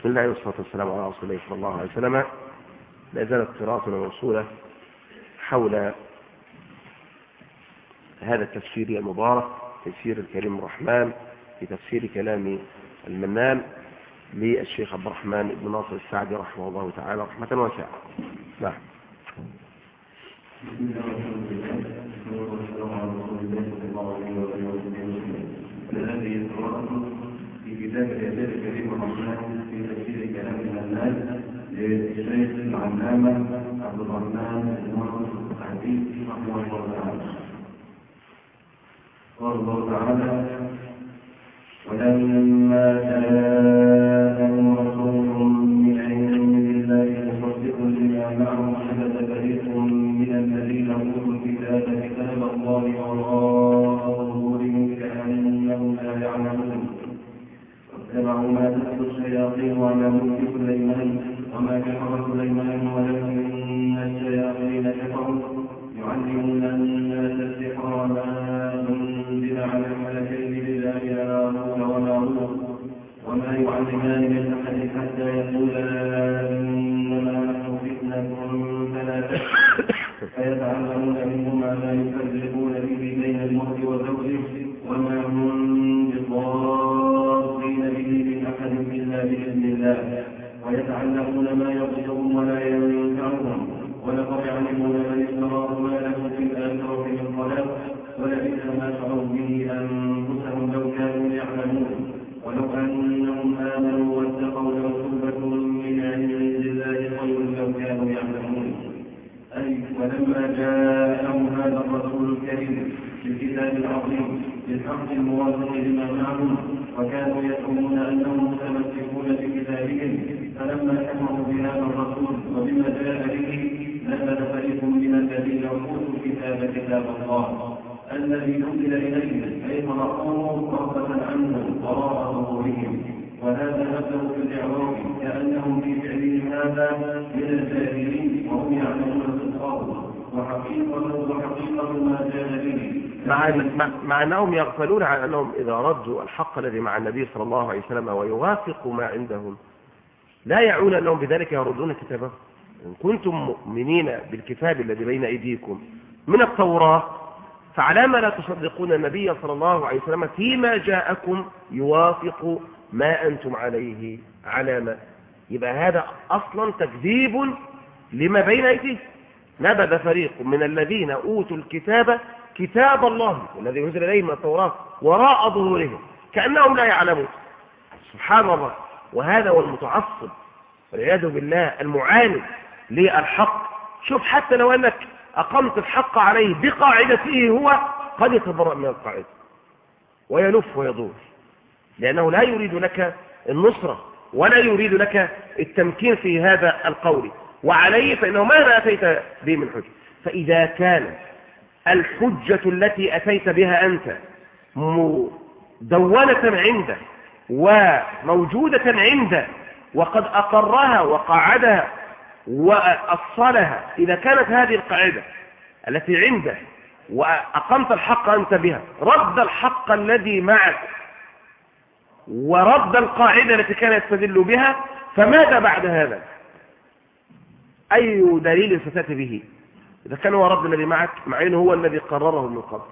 بسم الله والصلاة والسلام على رسول الله صلى الله عليه وسلم. لا زالت قراءتنا موصولة حول هذا التفسير المبارك تفسير الكريم الرحمن في تفسير كلام المنان للشيخ عبد الرحمن بن ناصر السعدي رحمه الله تعالى رحمة واسعة. نعم في كتاب الإعداد الكريم الرحمن في تفسير كلام المنان للشيخ العلامة عبد الرحمن بن ناصر السعدي رحمه الله تعالى قال الله تعالى. ولما جاءهم العظيم بالحق الموافق لما معهم وكانوا يزعمون أنهم متمسكون بكتابهم فلما كفروا بهذا الرسول وبما جاء به نزل فريق من الذين أوتوا الكتاب كتاب الله. الذي نزل إليهم أي قرأوه رغبة عنهم وراء ظهورهم. وهذا نزل في الإعراب كأنهم في فعلهم هذا من الجاهلين وهم يعلمون صدقه مع, مع, أنهم يغفلون عن أنهم إذا ردوا الحق الذي مع النبي صلى الله عليه وسلم ويوافقوا ما عندهم. لا يعون أنهم بذلك يردون كتابه. إن كنتم مؤمنين بالكتاب الذي بين أيديكم من التوراة فعلى ما لا تصدقون النبي صلى الله عليه وسلم فيما جاءكم يوافق ما أنتم عليه علامة يبقى هذا أصلا تكذيب لما بين أيديه. نبذ فريق من الذين أوتوا الكتاب كتاب الله الذي أنزل إليهم التوراة وراء ظهورهم كأنهم لا يعلمون. سبحان الله وهذا هو المتعصب والعياذ بالله المعاند للحق. شوف حتى لو أنك أقمت الحق عليه بقاعدته هو قد يتبرأ من القاعدة ويلف ويدور لأنه لا يريد لك النصرة ولا يريد لك التمكين في هذا القول. وعليه فإنه ماذا أتيت به من حجة. فإذا كان الحجة التي أتيت بها أنت مدونة عنده وموجودة عنده وقد أقرها وقعدها وأصلها إذا كانت هذه القاعدة التي عنده وأقمت الحق أنت بها رد الحق الذي معك ورد القاعدة التي كان يستدل بها فماذا بعد هذا؟ أي دليل ستأتي به؟ إذا كان هو رد الذي معك مع أنه هو الذي قرره من قبل.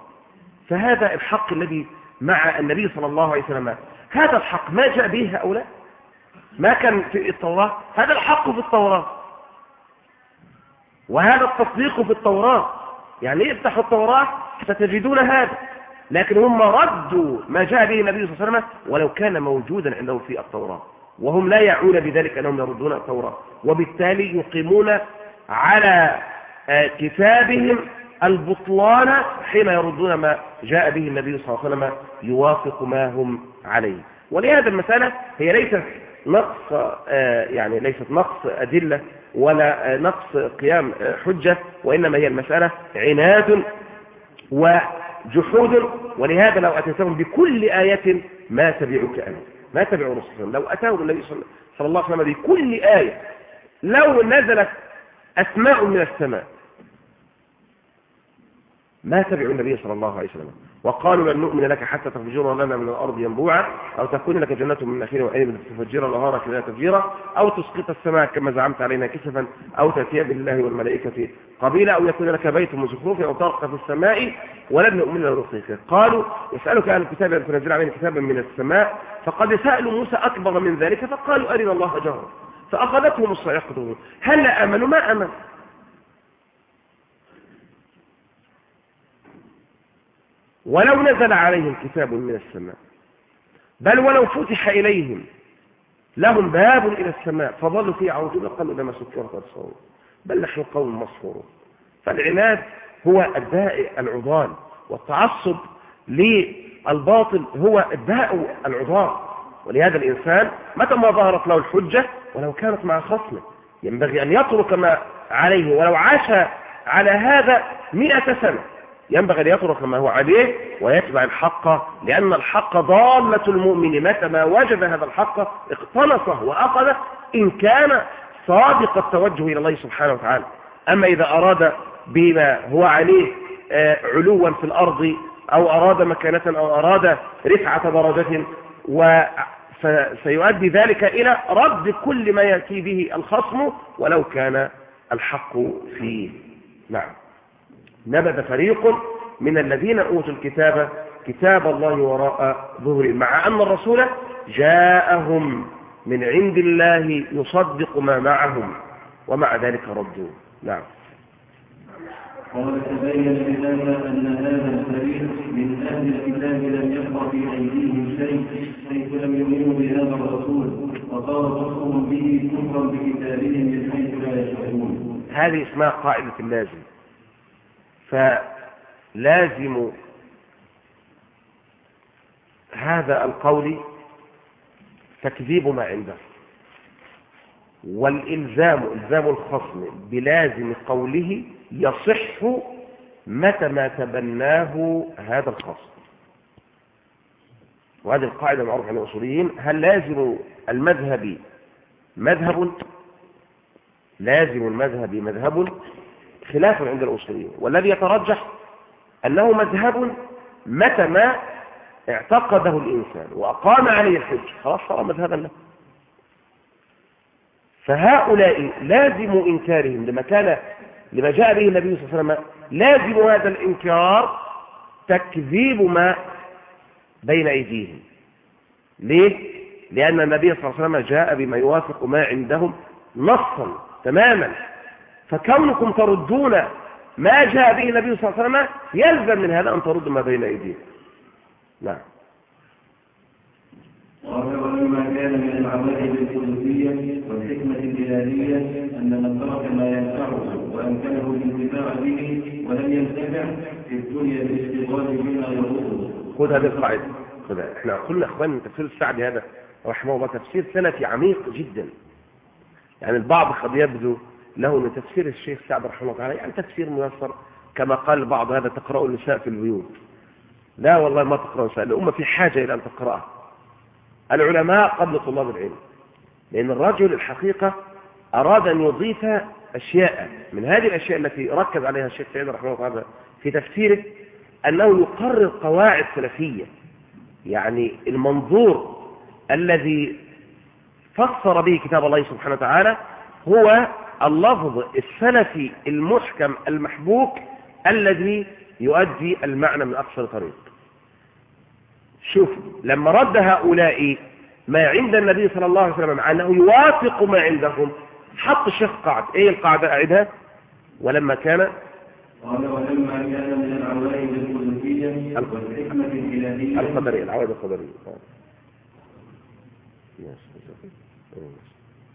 فهذا الحق الذي مع النبي صلى الله عليه وسلم. هذا الحق ما جاء به هؤلاء؟ ما كان في التوراة؟ هذا الحق في التوراة. وهذا التصديق في التوراة. يعني افتحوا التوراة ستجدون هذا. لكن هم ردوا ما جاء به النبي صلى الله عليه وسلم ولو كان موجودا عندهم في التوراة. وهم لا يعون بذلك أنهم يردون التوراة. وبالتالي يقيمون على كتابهم البطلان حين يردون ما جاء به النبي صلى الله عليه وسلم يوافق ما هم عليه. ولهذا المسألة هي ليست نقص يعني ليست نقص أدلة ولا نقص قيام حجة وإنما هي المسألة عناد وجحود. ولهذا لو أتيتهم بكل آية ما تبعك أنت. ما تبعوا رسولهم لو أتاهم النبي صلى الله عليه وسلم بكل آية لو نزلت أسماء من السماء ما تبعوا النبي صلى الله عليه وسلم. وقالوا لن نؤمن لك حتى تفجر لنا من الأرض ينبوعا أو تكون لك جنة من نخيل وعنب تفجر الأنهار كذا تفجيرا أو تسقط السماء كما زعمت علينا كسفا أو تأتي بالله والملائكة قبيلا أو يكون لك بيت من زخرف أو ترقى في السماء ولن نؤمن لرقيك قالوا يسألك أهل الكتاب أن تنزل علينا كتابا من السماء فقد سألوا موسى أكبر من ذلك فقالوا أرنا الله جهرا فأخذتهم الصيحة هل آمنوا؟ ما آمنوا. ولو نزل عليهم كتاب من السماء بل ولو فتح إليهم لهم باب إلى السماء فظلوا فيه عوجون قالوا لما سكرت أبصارهم بل نحن قوم مصفورون فالعناد هو الداء العضال والتعصب للباطل هو الداء العضال. ولهذا الإنسان متى ما ظهرت له الحجة ولو كانت مع خصمه ينبغي أن يترك ما عليه ولو عاش على هذا مئة سنة. ينبغي أن يترك ما هو عليه ويتبع الحق لأن الحق ضالة المؤمن. متى ما وجد هذا الحق اقتنصه وأخذه إن كان صادق التوجه إلى الله سبحانه وتعالى. أما إذا أراد بما هو عليه آه، علوا في الأرض أو أراد مكانة أو أراد رفعة درجة فسيؤدي ذلك إلى رد كل ما يأتي به الخصم ولو كان الحق فيه. نعم. نبذ فريق من الذين أوتوا الكتاب كتاب الله وراء ظهر مع أن الرسول جاءهم من عند الله يصدق ما معهم ومع ذلك ردوا. نعم. قال تبين بهذا أن هذا الفريق من أهل الكتاب لم يبقى في أيديهم شيء حيث لم يؤمنوا بهذا الرسول وصار كفرهم به كفرا بكتابهم من حيث لا يشعرون. هذه اسمها قاعدة اللازم. فلازم هذا القول تكذيب ما عنده. والإلزام إلزام الخصم بلازم قوله يصح متى ما تبناه هذا الخصم. وهذه القاعدة المعروفة عند الأصوليين. هل لازم المذهب مذهب؟ لازم المذهب مذهب. خلاف عند الأصوليين. والذي يترجح أنه مذهب متى ما اعتقده الإنسان وأقام عليه الحج خلاص صار مذهبا له. فهؤلاء لازم إنكارهم لما كان لما جاء به النبي صلى الله عليه وسلم لازم هذا الإنكار تكذيب ما بين أيديهم. ليه؟ لأن النبي صلى الله عليه وسلم جاء بما يوافق ما عندهم نصا تماما. فكونكم تردون ما جاء به النبي صلى الله عليه وسلم يلزم من هذا أن تردوا ما بين أيديكم. نعم. ولما كان من العوائد القدسية والحكمة الإلهية أن من ترك ما ينفعه وأمكنه الانتفاع به ولم ينتفع في الدنيا بالاشتغال بما يضره. خذ هذه القاعدة. خذها إحنا قلنا أخوان من تفسير السعدي هذا رحمه الله تفسير سلفي عميق جدا. يعني البعض قد يبدو له من تفسير الشيخ سعد رحمه الله يعني تفسير ميسر كما قال البعض هذا تقرأ النساء في البيوت. لا والله ما تقرأ النساء الأمة في حاجة إلى أن تقرأها العلماء قبل طلاب العلم لأن الرجل الحقيقة أراد أن يضيف أشياء من هذه الأشياء التي ركز عليها الشيخ سعيد رحمه الله تعالى في تفسيره أنه يقرر قواعد سلفية. يعني المنظور الذي فسر به كتاب الله سبحانه وتعالى هو اللفظ السلفي المحكم المحبوك الذي يؤدي المعنى من أقصر طريق. شوف لما رد هؤلاء ما عند النبي صلى الله عليه وسلم مع أنه يوافق ما عندهم حط الشيخ قاعد. إيه القاعدة أعدها ولما كان قال ولما كان من العوائد القدسية والحكمة الإلهية. القدرية العوائد القدرية.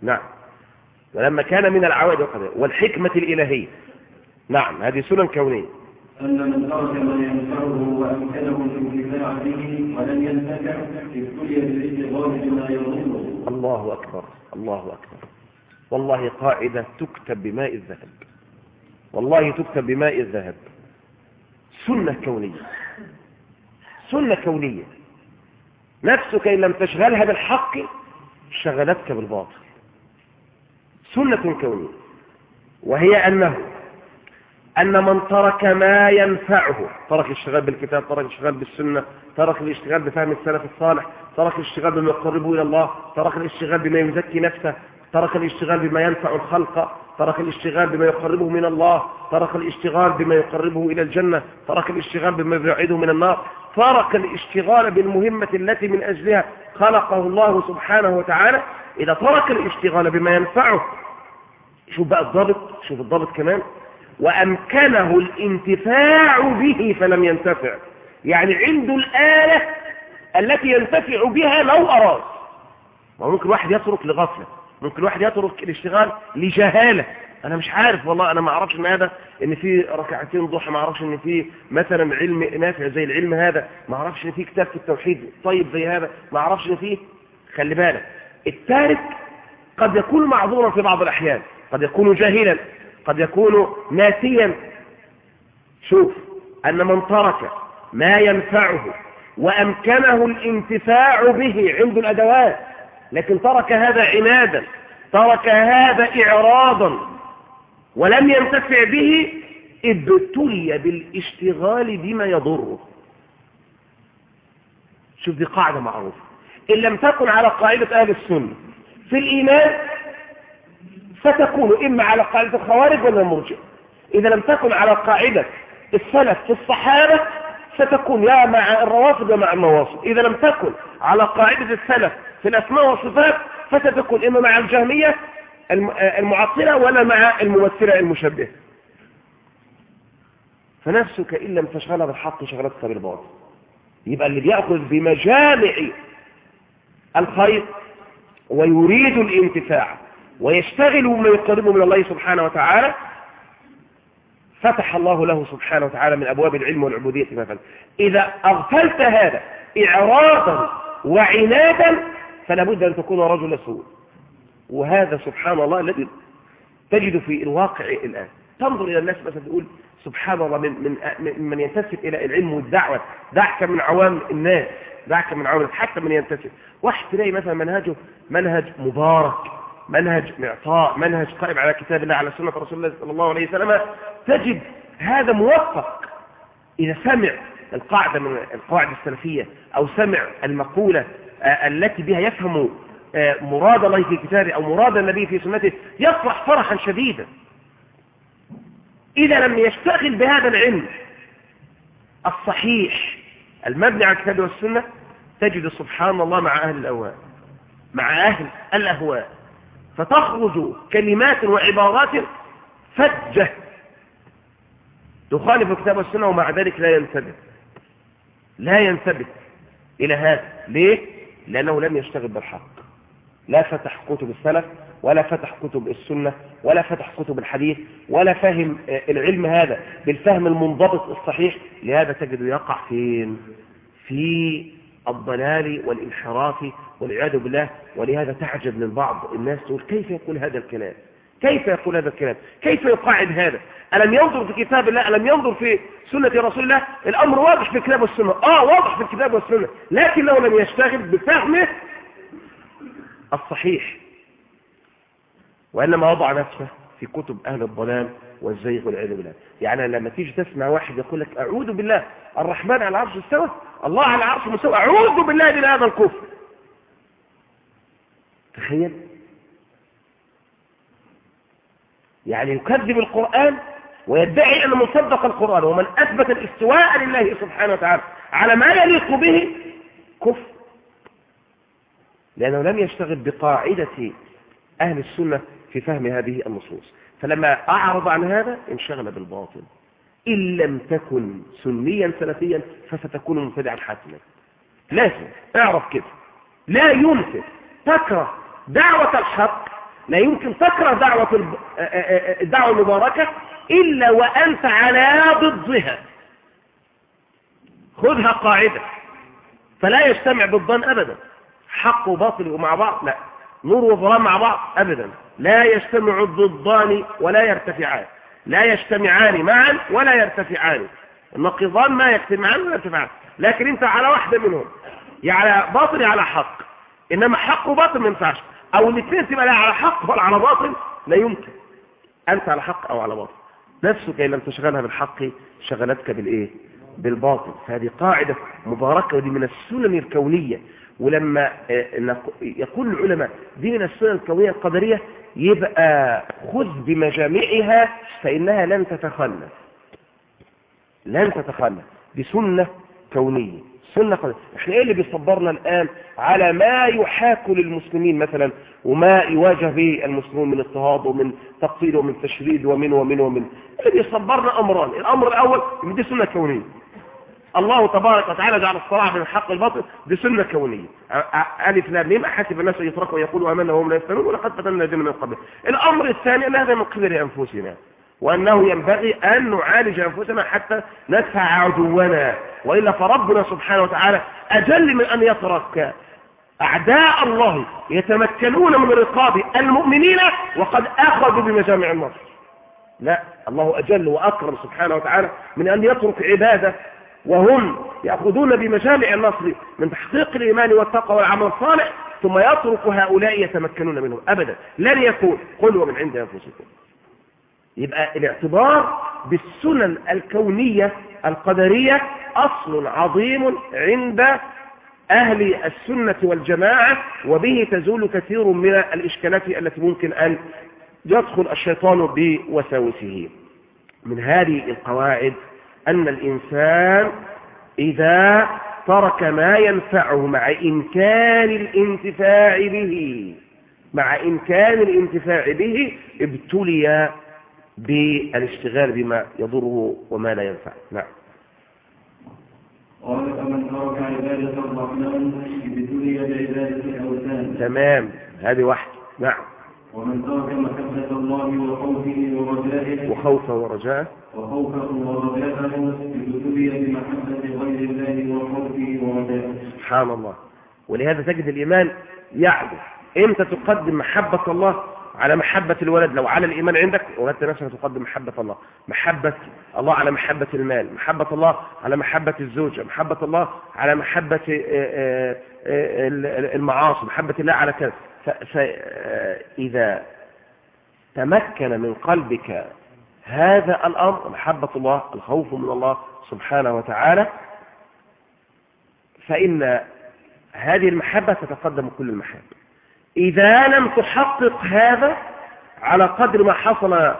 نعم. ولما كان من العوائد القدرية والحكمة الإلهية. نعم هذه سنن كونية. أن من ترك ما ينفعه وأمكنه الانتفاع به ولم ينتفع ابتلي بالاشتغال بما يضره الله أكبر الله أكبر. والله قاعدة تكتب بماء الذهب. والله تكتب بماء الذهب. سنة كونية. سنة كونية. نفسك إن لم تشغلها بالحق شغلتك بالباطل. سنة كونية وهي أنه أن من ترك ما ينفعه ترك الاشتغال بالكتاب ترك الاشتغال بالسنة ترك الاشتغال بفهم السلف الصالح ترك الاشتغال بما يقربه إلى الله ترك الاشتغال بما يزكي نفسه ترك الاشتغال بما ينفع الخلق ترك الاشتغال بما يقربه من الله ترك الاشتغال بما يقربه إلى الجنة ترك الاشتغال بما يبعده من النار ترك الاشتغال بالمهمة التي من أجلها خلقه الله سبحانه وتعالى إذا ترك الاشتغال بما ينفعه شوف بقى الضابط شوف الضابط كمان. وأمكنه الانتفاع به فلم ينتفع. يعني عنده الآلة التي ينتفع بها لو أراد. ممكن واحد يترك لغفلة ممكن واحد يترك الاشتغال لجهالة. أنا مش عارف والله أنا ما أعرفش إن هذا إن في ركعتين ضحى ما أعرفش إن في مثلا علم نافع زي العلم هذا ما أعرفش إن في كتاب في التوحيد طيب زي هذا ما أعرفش إن في. خلي بالك التارك قد يكون معذورا في بعض الأحيان. قد يكون جاهلا قد يكون ناسيا. شوف أن من ترك ما ينفعه وأمكنه الانتفاع به عنده الأدوات لكن ترك هذا عنادا ترك هذا إعراضا ولم ينتفع به ابتلي بالاشتغال بما يضره. شوف دي قاعدة معروفة. إن لم تكن على قاعدة أهل السنة في الإيمان فتكون إما على قاعدة الخوارج ولا المرجع إذا لم تكن على قاعدة السلف في الصحابة ستكون يا مع الروافض ومع النواصب. إذا لم تكن على قاعدة السلف في الأسماء والصفات فستكون إما مع الجهمية المعطلة ولا مع الممثلة المشبهة. فنفسك إن لم تشغلها بالحق شغلتك بالباطل. يبقى اللي بيأخذ بمجامع الخير ويريد الانتفاع. ويشتغل بما يقربه من الله سبحانه وتعالى فتح الله له سبحانه وتعالى من أبواب العلم والعبودية مثلا. إذا أغفلت هذا إعراضا وعنادا فلا بد أن تكون رجل سوء. وهذا سبحان الله الذي تجد في الواقع الآن. تنظر إلى الناس مثلا تقول سبحان الله من, من, من, من ينتسب إلى العلم والدعوة. دعك من عوام الناس دعك من عوام حتى من ينتسب. واحد تلاقي مثلا منهجه منهج مبارك. منهج معطاء منهج قائم على كتاب الله على سنة رسول الله صلى الله عليه وسلم تجد هذا موفق إذا سمع القاعدة من القواعد السلفية أو سمع المقولة التي بها يفهم مراد الله في كتابه أو مراد النبي في سنته يفرح فرحا شديدا. إذا لم يشتغل بهذا العلم الصحيح المبني على الكتاب والسنة تجد سبحان الله مع أهل الأهواء مع أهل الأهواء. فتخرج كلمات وعبارات فجة. تخالف الكتاب والسنة ومع ذلك لا ينثبت. لا ينثبت إلى هذا. ليه؟ لأنه لم يشتغل بالحق. لا فتح كتب السلف ولا فتح كتب السنة ولا فتح كتب الحديث ولا فهم العلم هذا. بالفهم المنضبط الصحيح. لهذا تجد يقع فين؟ في الضلال والانحراف والعياذ بالله ولهذا تعجب من بعض الناس تقول كيف يقول هذا الكلام؟ كيف يقول هذا الكلام؟ كيف يقاعد هذا؟ ألم ينظر في كتاب الله؟ ألم ينظر في سنة رسول الله؟ الأمر واضح في الكتاب والسنة. آه واضح في الكتاب والسنة. لكنه لم يشتغل بفهمه الصحيح. وإنما وضع نفسه في كتب أهل الضلال والزيغ والعياذ بالله. يعني لما تيجي تسمع واحد يقول لك أعوذ بالله الرحمن على العرش استوى الله على العرش مستوى أعوذ بالله من هذا الكفر. تخيل. يعني يكذب القرآن ويدعي أن مصدق القرآن ومن أثبت الاستواء لله سبحانه وتعالى على ما يليق به كفر. لأنه لم يشتغل بقاعدة أهل السنة في فهم هذه النصوص. فلما أعرض عن هذا انشغل بالباطل. إن لم تكن سنيا سلفيا فستكون مبتدعا حتما لازم اعرف كده. لا يمكن تكره دعوة الحق لا يمكن تكره دعوة الدعوة المباركة إلا وأنت على ضدها. خذها قاعدة. فلا يجتمع ضدان أبدا. حق وباطل ومع بعض لا. نور وظلام مع بعض أبدا. لا يجتمع الضدان ولا يرتفعان. لا يجتمعان معا ولا يرتفعان. النقيضان ما يجتمعان ولا يرتفعان. لكن انت على واحدة منهم. على باطل على حق. إنما حق وباطل ما ينفعش. أو الاثنين تبقى لا على حق ولا على باطل لا يمكن. أنت على حق أو على باطل نفسك إن لم تشغلها بالحق شغلتك بالإيه؟ بالباطل فهذه قاعدة مباركة ودي من السنن الكونية. ولما آه، يقول العلماء دي من السنن الكونية القدرية يبقى خذ بمجامعها فإنها لن تتخلف لن تتخلف دي سنة كونية. سنة قدرية إحنا إيه اللي بيصبرنا الآن على ما يحاك للمسلمين مثلا وما يواجه به المسلمون من اضطهاد ومن تقصير ومن تشريد ومن ومن ومن؟ اللي بيصبرنا أمران. الأمر الأول دي سنة كونية. الله تبارك وتعالى جعل الصراع بين الحق والباطل دي سنة كونية ألف لام ميم أحسب الناس أن يتركوا ويقولوا آمنا وهم لا يفتنون ولقد فتنا الذين من قبل. الأمر الثاني أن هذا من قبل أنفسنا وأنه ينبغي أن نعالج أنفسنا حتى ندفع عدونا. وإلا فربنا سبحانه وتعالى أجل من أن يترك أعداء الله يتمكنون من رقاب المؤمنين وقد أخذوا بمجامع النصر. لا الله أجل وأكرم سبحانه وتعالى من أن يترك عباده وهم يأخذون بمجامع النصر من تحقيق الإيمان والتقوى والعمل الصالح ثم يترك هؤلاء يتمكنون منهم. أبدا. لن يكون. قلوة من عند أنفسكم. يبقى الاعتبار بالسنن الكونية القدرية أصل عظيم عند أهل السنة والجماعة وبه تزول كثير من الإشكالات التي ممكن أن يدخل الشيطان بوساوسه. من هذه القواعد أن الإنسان إذا ترك ما ينفعه مع إمكان الانتفاع به مع إمكان الانتفاع به ابتلي بالاشتغال بما يضره وما لا ينفع. نعم. قال فمن ترك عبادة الرحمن ابتلي بعبادة الأوثان تمام. هذه واحدة. نعم. ومن ترك محبة الله وخوفه ورجائه وخوفه ورجائه وخوفه ورجاءه ابتلي بمحبة غير الله وخوفه ورجائه سبحان الله. ولهذا تجد الإيمان يعدل إمتى تقدم محبة الله على محبة الولد؟ لو على الإيمان عندك وجدت نفسك تقدم محبة الله. محبة الله على محبة المال. محبة الله على محبة الزوجة. محبة الله على محبة آه، آه، المعاصي. محبة الله على كذا. فإذا تمكن من قلبك هذا الأمر محبة الله الخوف من الله سبحانه وتعالى فإن هذه المحبة تتقدم كل المحبة إذا لم تحقق هذا على قدر ما حصل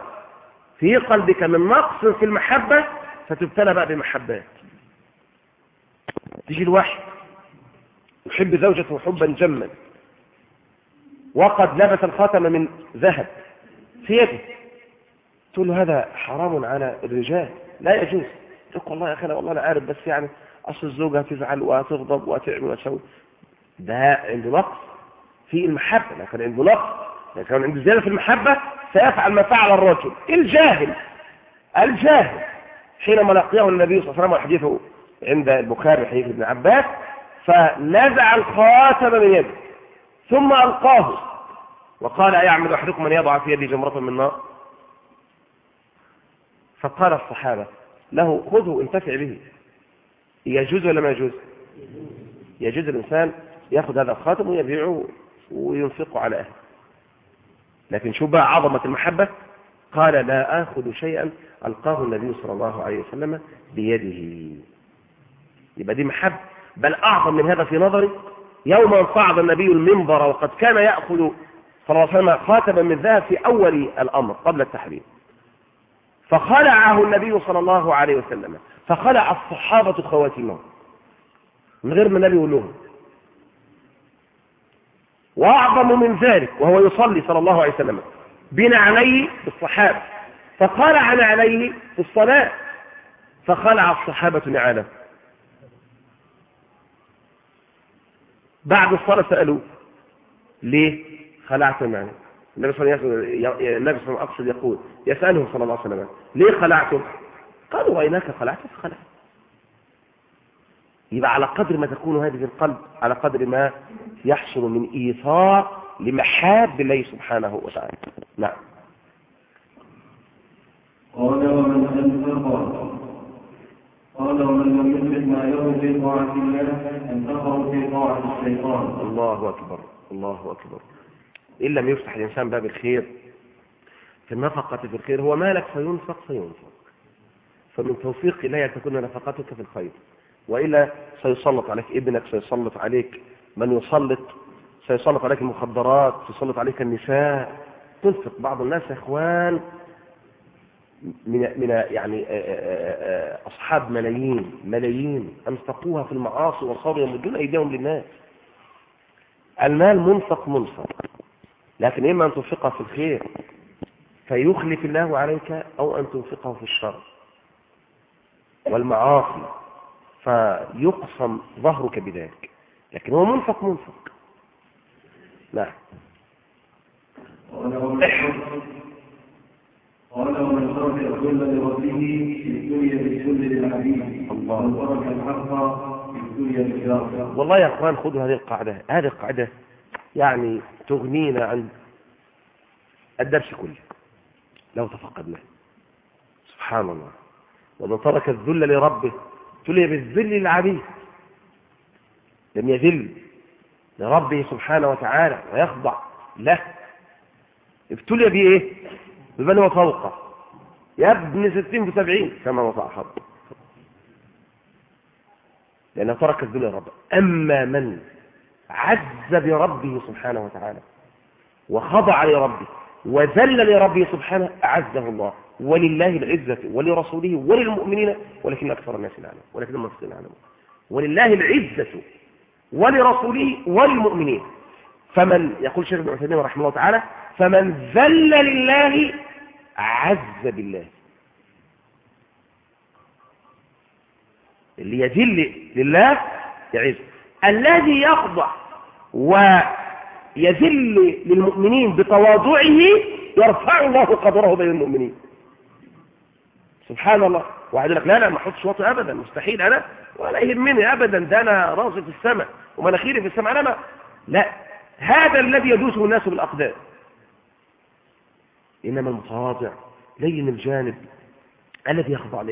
في قلبك من نقص في المحبة فتبتلى بقى بمحبات. تيجي الواحد يحب زوجته حبا جما. وقد لبس الخاتم من ذهب في يده. تقول له هذا حرام على الرجال. لا يجوز. تقول والله يا أخي والله أنا عارف بس يعني أصل الزوجة هتزعل وهتغضب وهتعمل وتسوي. ده عنده نقص في المحبة. لكن عنده نقص لكن عنده زيادة في المحبة سيفعل ما فعل الرجل. الجاهل الجاهل. حينما لقيه النبي صلى الله عليه وسلم وحديثه عند البخاري حديث ابن عباس فنزع الخاتم من يده. ثم ألقاه. وقال أيعمل أحدكم أن يضع في يدي جمرة من نار؟ فقال الصحابة له خذه انتفع به. يجوز ولا ما يجوز؟ يجوز الإنسان يأخذ هذا الخاتم ويبيعه وينفقه على أهله. لكن شو بقى عظمة المحبة؟ قال لا آخذ شيئا ألقاه النبي صلى الله عليه وسلم بيده. يبقى دي محبة. بل أعظم من هذا في نظري يوم ان صعد النبي المنبر وقد كان يأخذ صلى الله عليه وسلم خاتما من ذهب في أول الأمر قبل التحريم. فخلعه النبي صلى الله عليه وسلم. فخلع الصحابة خواتمهم من غير ما النبي يقول لهم. وأعظم من ذلك وهو يصلي صلى الله عليه وسلم بنعليه بالصحابة فخلع نعليه في الصلاة. فخلع الصحابة نعاله بعد الصلاة سألوه. ليه؟ خلعت معنا النبي صلى الله عليه وسلم أقصد يقول يسألهم صلى الله عليه وسلم ليه خلعتم؟ قالوا وإناك خلعت فخلعت. يبقى على قدر ما تكون هذه القلب على قدر ما يحصل من إيثار لمحاب الله سبحانه وتعالى. نعم. قال ومن أنفق قال ومن لم يدرك ما يرد في طاعة الله الله أكبر الله أكبر. إن لم يفتح الإنسان باب الخير في النفقة في الخير هو مالك فينفق فينفق. فمن توفيق الله تكون نفقتك في الخير. وإلا سيسلط عليك ابنك سيسلط عليك من يسلط سيسلط عليك المخدرات سيسلط عليك النساء. تنفق بعض الناس يا إخوان من من يعني أصحاب ملايين ملايين أنفقوها في المعاصي وصاروا يمدون أيديهم للناس. المال منفق منفق. لكن إما أن تنفقه في الخير فيخلف الله عليك أو أن تنفقه في الشر والمعاصي فيقسم ظهرك بذلك. لكن هو منفق منفق. نعم. قال ومن ترك الذل لربه في الدنيا بالذل للعبيد الله. ومن ترك الحق في الدنيا بالإخلاص والله يا أخوان خذوا هذه القاعدة. هذه القاعدة يعني تغنينا عن الدرس كله لو تفقدناه سبحان الله. ومن ترك الذل لربه ابتلي بالذل للعبيد لم يذل لربه سبحانه وتعالى ويخضع له. ابتلي بإيه؟ بمن هو فوقه يا ابن ستين وسبعين كما وضع حظ لأنه ترك الذل لربه أما من عز بربه سبحانه وتعالى وخضع لربه وذل لربه سبحانه أعزه الله. ولله العزة ولرسوله وللمؤمنين ولكن أكثر الناس لا يعلمون ولكن المفسدين لا يعلمون ولله العزة ولرسوله وللمؤمنين. فمن يقول شيخ ابن عثيمين رحمه الله تعالى فمن ذل لله عز بالله. اللي يذل لله يعز. الذي يخضع ويذل للمؤمنين بتواضعه يرفع الله قدره بين المؤمنين. سبحان الله. واحد يقول لك لا لا ما احطش وطي ابدا. مستحيل أنا. ولا يهمني ابدا. ده أنا راسي في السماء. ومناخيري في السماء. أنا لا. هذا الذي يدوسه الناس بالاقدام إنما المتواضع لين الجانب الذي يخضع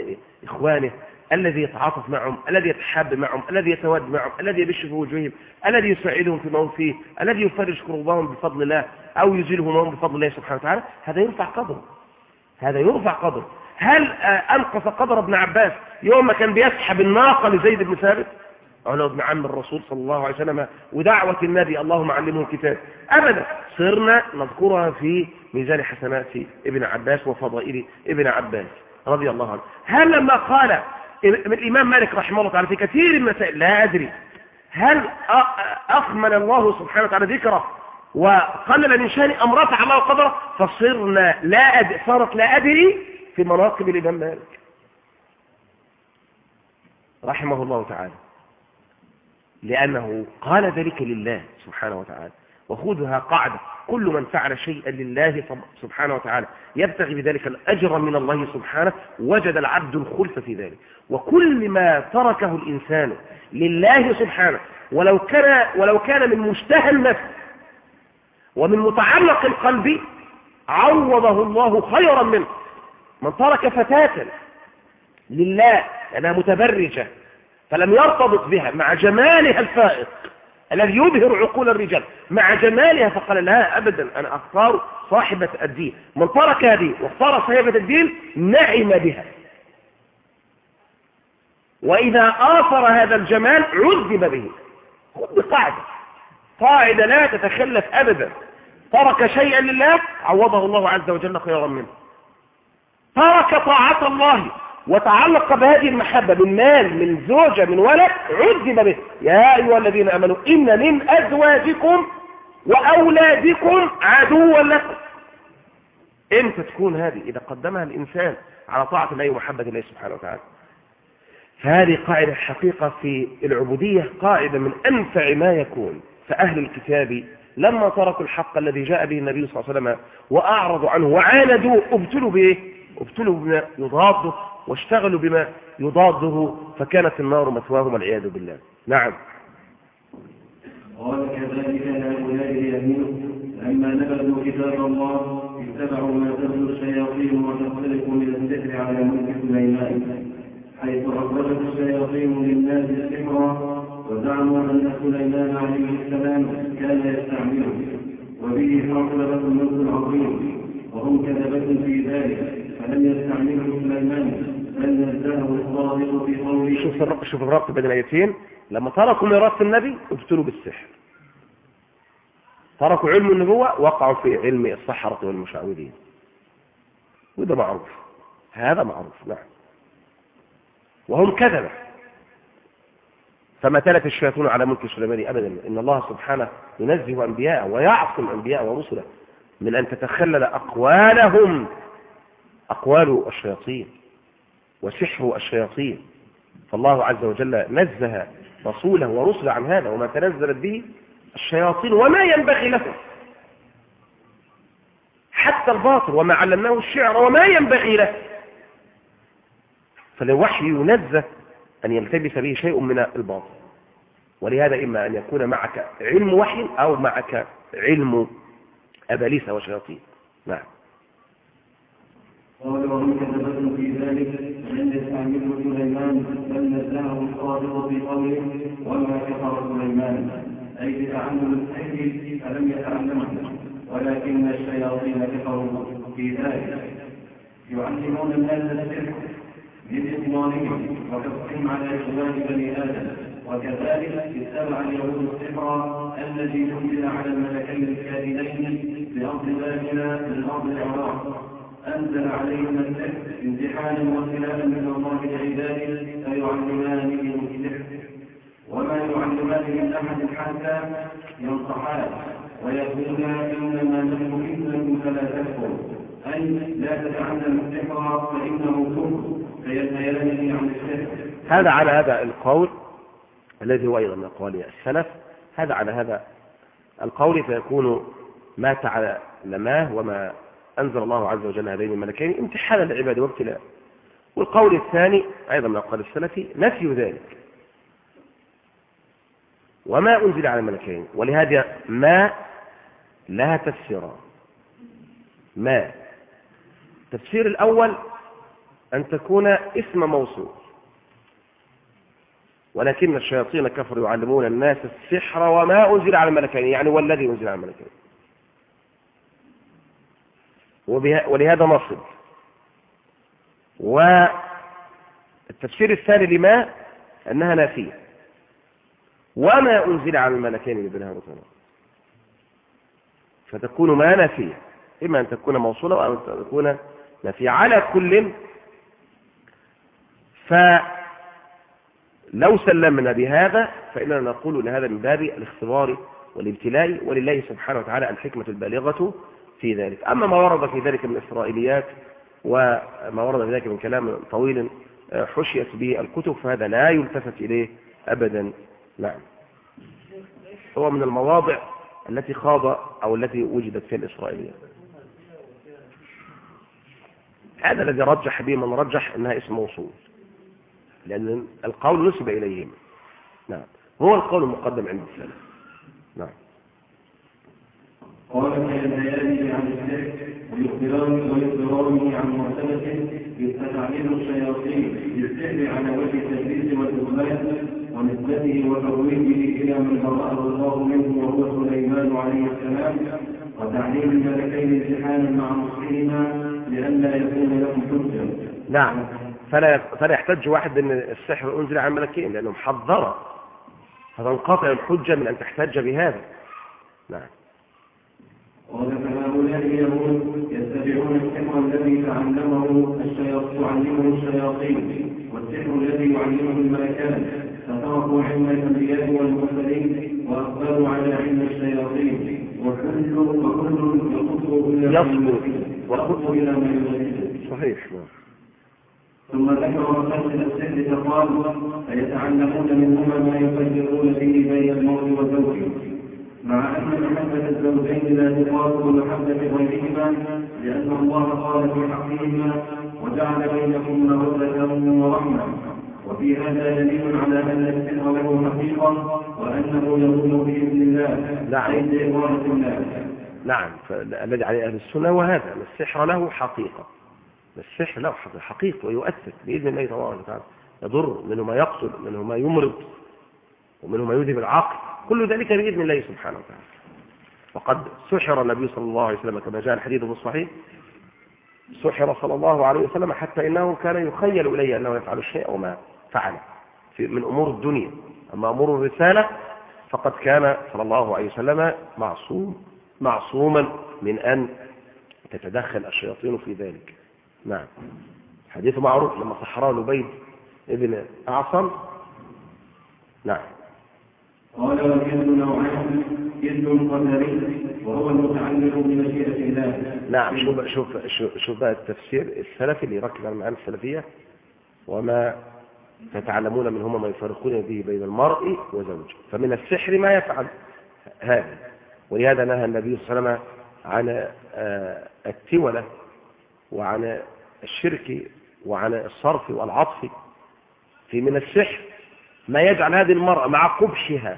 لإخوانه الذي يتعاطف معهم الذي يتحاب معهم الذي يتود معهم الذي يبش في وجوههم الذي يساعدهم هم فيه الذي يفرج كربهم بفضل الله أو يزيلهم هم بفضل الله سبحانه وتعالى هذا يرفع قدره. هذا يرفع قدره. هل آه، أنقص قدر ابن عباس يوم ما كان بيسحب الناقة لزيد بن ثابت؟ على ابن عم الرسول صلى الله عليه وسلم ودعوة النبي اللهم علمه الكتاب. أبدا صرنا نذكرها في ميزان حسنات ابن عباس وفضائل ابن عباس رضي الله عنه. هل لما قال الإمام مالك رحمه الله تعالى في كثير من المسائل لا أدري هل أخمل الله سبحانه وتعالى ذكره وقلل من شأن أم رفع الله قدره؟ فصرنا لا أدري صارت لا أدري في مناقب الإمام مالك رحمه الله تعالى. لأنه قال ذلك لله سبحانه وتعالى. وخذها قاعدة. كل من فعل شيئا لله سبحانه وتعالى يبتغي بذلك الأجر من الله سبحانه وجد العبد الخلف في ذلك. وكل ما تركه الإنسان لله سبحانه ولو كان, ولو كان من مشتهى النفس ومن متعلق القلب عوضه الله خيرا منه. من ترك فتاة لله لأنها متبرجة فلم يرتبط بها مع جمالها الفائق الذي يبهر عقول الرجال مع جمالها فقال لا أبدا أنا أختار صاحبة الدين. من ترك هذه واختار صاحبة الدين نعم بها. وإذا آثر هذا الجمال عذب به. خذ بقاعدة. قاعدة لا تتخلف أبدا. ترك شيئا لله عوضه الله عز وجل خيرا منه. ترك طاعة الله. وتعلق بهذه المحبة من مال من زوجة من ولد عذب به. يا أيها الذين أمنوا إن من أزواجكم وأولادكم عدوا لكم. إمتى تكون هذه؟ إذا قدمها الإنسان على طاعة الله ومحبة الله سبحانه وتعالى. فهذه قاعدة الحقيقة في العبودية قاعدة من أنفع ما يكون. فأهل الكتاب لما تركوا الحق الذي جاء به النبي صلى الله عليه وسلم وأعرضوا عنه وعاندوا ابتلوا به ابتلوا بما يضاده واشتغلوا بما يضاده فكانت النار مثواهم والعياذ بالله. نعم. قال كذلك هؤلاء اليمين لما نبذوا كتاب الله اتبعوا ما تتلو الشياطين وتختلفوا من السحر على ملك سليمان حيث أخرجت الشياطين للناس السحر وزعموا أن سليمان عليه السلام كان يستعمله وبه حصل له الملك العظيم وهم كذبة في ذلك فلم يستعملوا سليمان. شوف الربط شوف الربط بين الآيتين. لما تركوا ميراث النبي ابتلوا بالسحر. تركوا علم النبوة وقعوا في علم السحرة والمشعوذين. وده معروف. هذا معروف نعم. وهم كذبة. فما تلت الشياطين على ملك سليمان أبدا. إن الله سبحانه ينزه أنبياء ويعصم أنبياء ورسله من أن تتخلل أقوالهم. أقوال الشياطين. وسحر الشياطين. فالله عز وجل نزه رسوله ورسله عن هذا وما تنزلت به الشياطين وما ينبغي لهم. حتى الباطل وما علمناه الشعر وما ينبغي له. فالوحي ينزه أن يلتبس به شيء من الباطل. ولهذا إما أن يكون معك علم وحي أو معك علم أباليس وشياطين. نعم. قال وهم كذبة في ذلك عند يستعمله سليمان بل نزهه الصادق في قوله وما كفر سليمان. أي بتعلم السحر فلم يتعلمه ولكن الشياطين كفروا في ذلك. يعلمون الناس السحر بإضمانهم وحفظهم على إخوان بني آدم وكذلك اتبع اليهود السحر الذي نزل على الملكين الكاذبين بأرض بابل من أرض العراق. أنزل عليهم السحر امتحانا وابتلاء من الله لعباده فيعلمانهم السحر وما يعلمان من أحد حتى ينصحان ويقولون إنما نحن فتنة فلا تكفر. أي لا تتعلم السحر فإنه كفر. فينهيانه عن السحر هذا على هذا القول الذي هو أيضا من أقوال السلف. هذا على هذا القول فيكون ما تعلماه وما أنزل الله عز وجل هذين الملكين امتحانا للعباد وابتلاء. والقول الثاني أيضا من أقوال السلف نفي ذلك. وما أنزل على الملكين ولهذا ما لها تفسيران ما التفسير الأول أن تكون اسم موصول. ولكن الشياطين كفروا يعلمون الناس السحر وما أنزل على الملكين يعني والذي أنزل على الملكين. ولهذا نصب. والتفسير الثاني لما؟ أنها نافية. وما أنزل على الملكين ببن هاروت فتكون ما نافية. إما أن تكون موصولة أو أن تكون نافية. على كل فلو سلمنا بهذا فإننا نقول أن هذا من باب الاختبار والابتلاء. ولله سبحانه وتعالى الحكمة البالغة في ذلك. أما ما ورد في ذلك من إسرائيليات وما ورد في ذلك من كلام طويل آه، حشيت به الكتب فهذا لا يلتفت إليه أبدا. نعم. هو من المواضع التي خاض أو التي وجدت في الإسرائيليات هذا الذي رجح به من رجح أنها اسم موصول لأن القول نسب إليهم. نعم. هو القول المقدم عند السلف. نعم. قال كالبيان عن الشرك ويخبران ويخبرانه عن مرتبة يستعمل الشياطين بالسحر على وجه التدريس والإخبار ونسبته وترويجه إلى من برأه الله منه وهو سليمان عليه السلام وتعليم الملكين امتحانا مع مسلمهما لئلا يكون لهم حجة. نعم. فلا فلا يحتج واحد بأن السحر أنزل على الملكين لأنه محضره فتنقطع الحجة من أن تحتج بهذا. نعم. وذكر هؤلاء اليهود يتبعون السحر الذي تعلمه الشياطين تعلمه الشياطين والسحر الذي يعلمه الملكان. فتركوا علم الأنبياء والمرسلين وأقبلوا على علم الشياطين. وكل وكل يخطو إلى يخطو إلى ما صحيح. ثم ذكر مسجد السحر فقال فيتعلمون منهما ما يفجرون به بين الموت وزوجه مع أن محبة الزوجين لا تقاس محبة غيرهما لأن الله قال في حقهما وجعل بينكم مودة ورحمة. وفي هذا دليل على أن السحر له حقيقة وأنه يكون بإذن الله نعم. عند إرادة الله. نعم الذي عليه أهل السنة وهذا السحر له حقيقة. السحر له حقيقة ويؤثر بإذن الله تبارك وتعالى. يضر منه ما يقتل منه ما يمرض ومنه ما يذهب العقل. كل ذلك بإذن الله سبحانه وتعالى. وقد سحر النبي صلى الله عليه وسلم كما جاء الحديث في الصحيح. سحر صلى الله عليه وسلم حتى إنه كان يخيل إليه أنه يفعل الشيء وما فعل في من أمور الدنيا. أما أمور الرسالة فقد كان صلى الله عليه وسلم معصوم معصوما من أن تتدخل الشياطين في ذلك. نعم. حديث معروف لما صحراه لبيد ابن أعصم. نعم. قال والكذب نوعان كذب قدري وهو المتعلق بمشيئة الله. نعم شوف شوف شوف, شوف بقى التفسير. السلفي اللي يركز على المعاني السلفية وما تتعلمون منهما ما يفرقون به بين المرء وزوجه. فمن السحر ما يفعل هذا. ولهذا نهى النبي صلى الله عليه وسلم عن آه، التولة وعن الشرك وعن الصرف والعطف. في من السحر ما يجعل هذه المرأة مع قبشها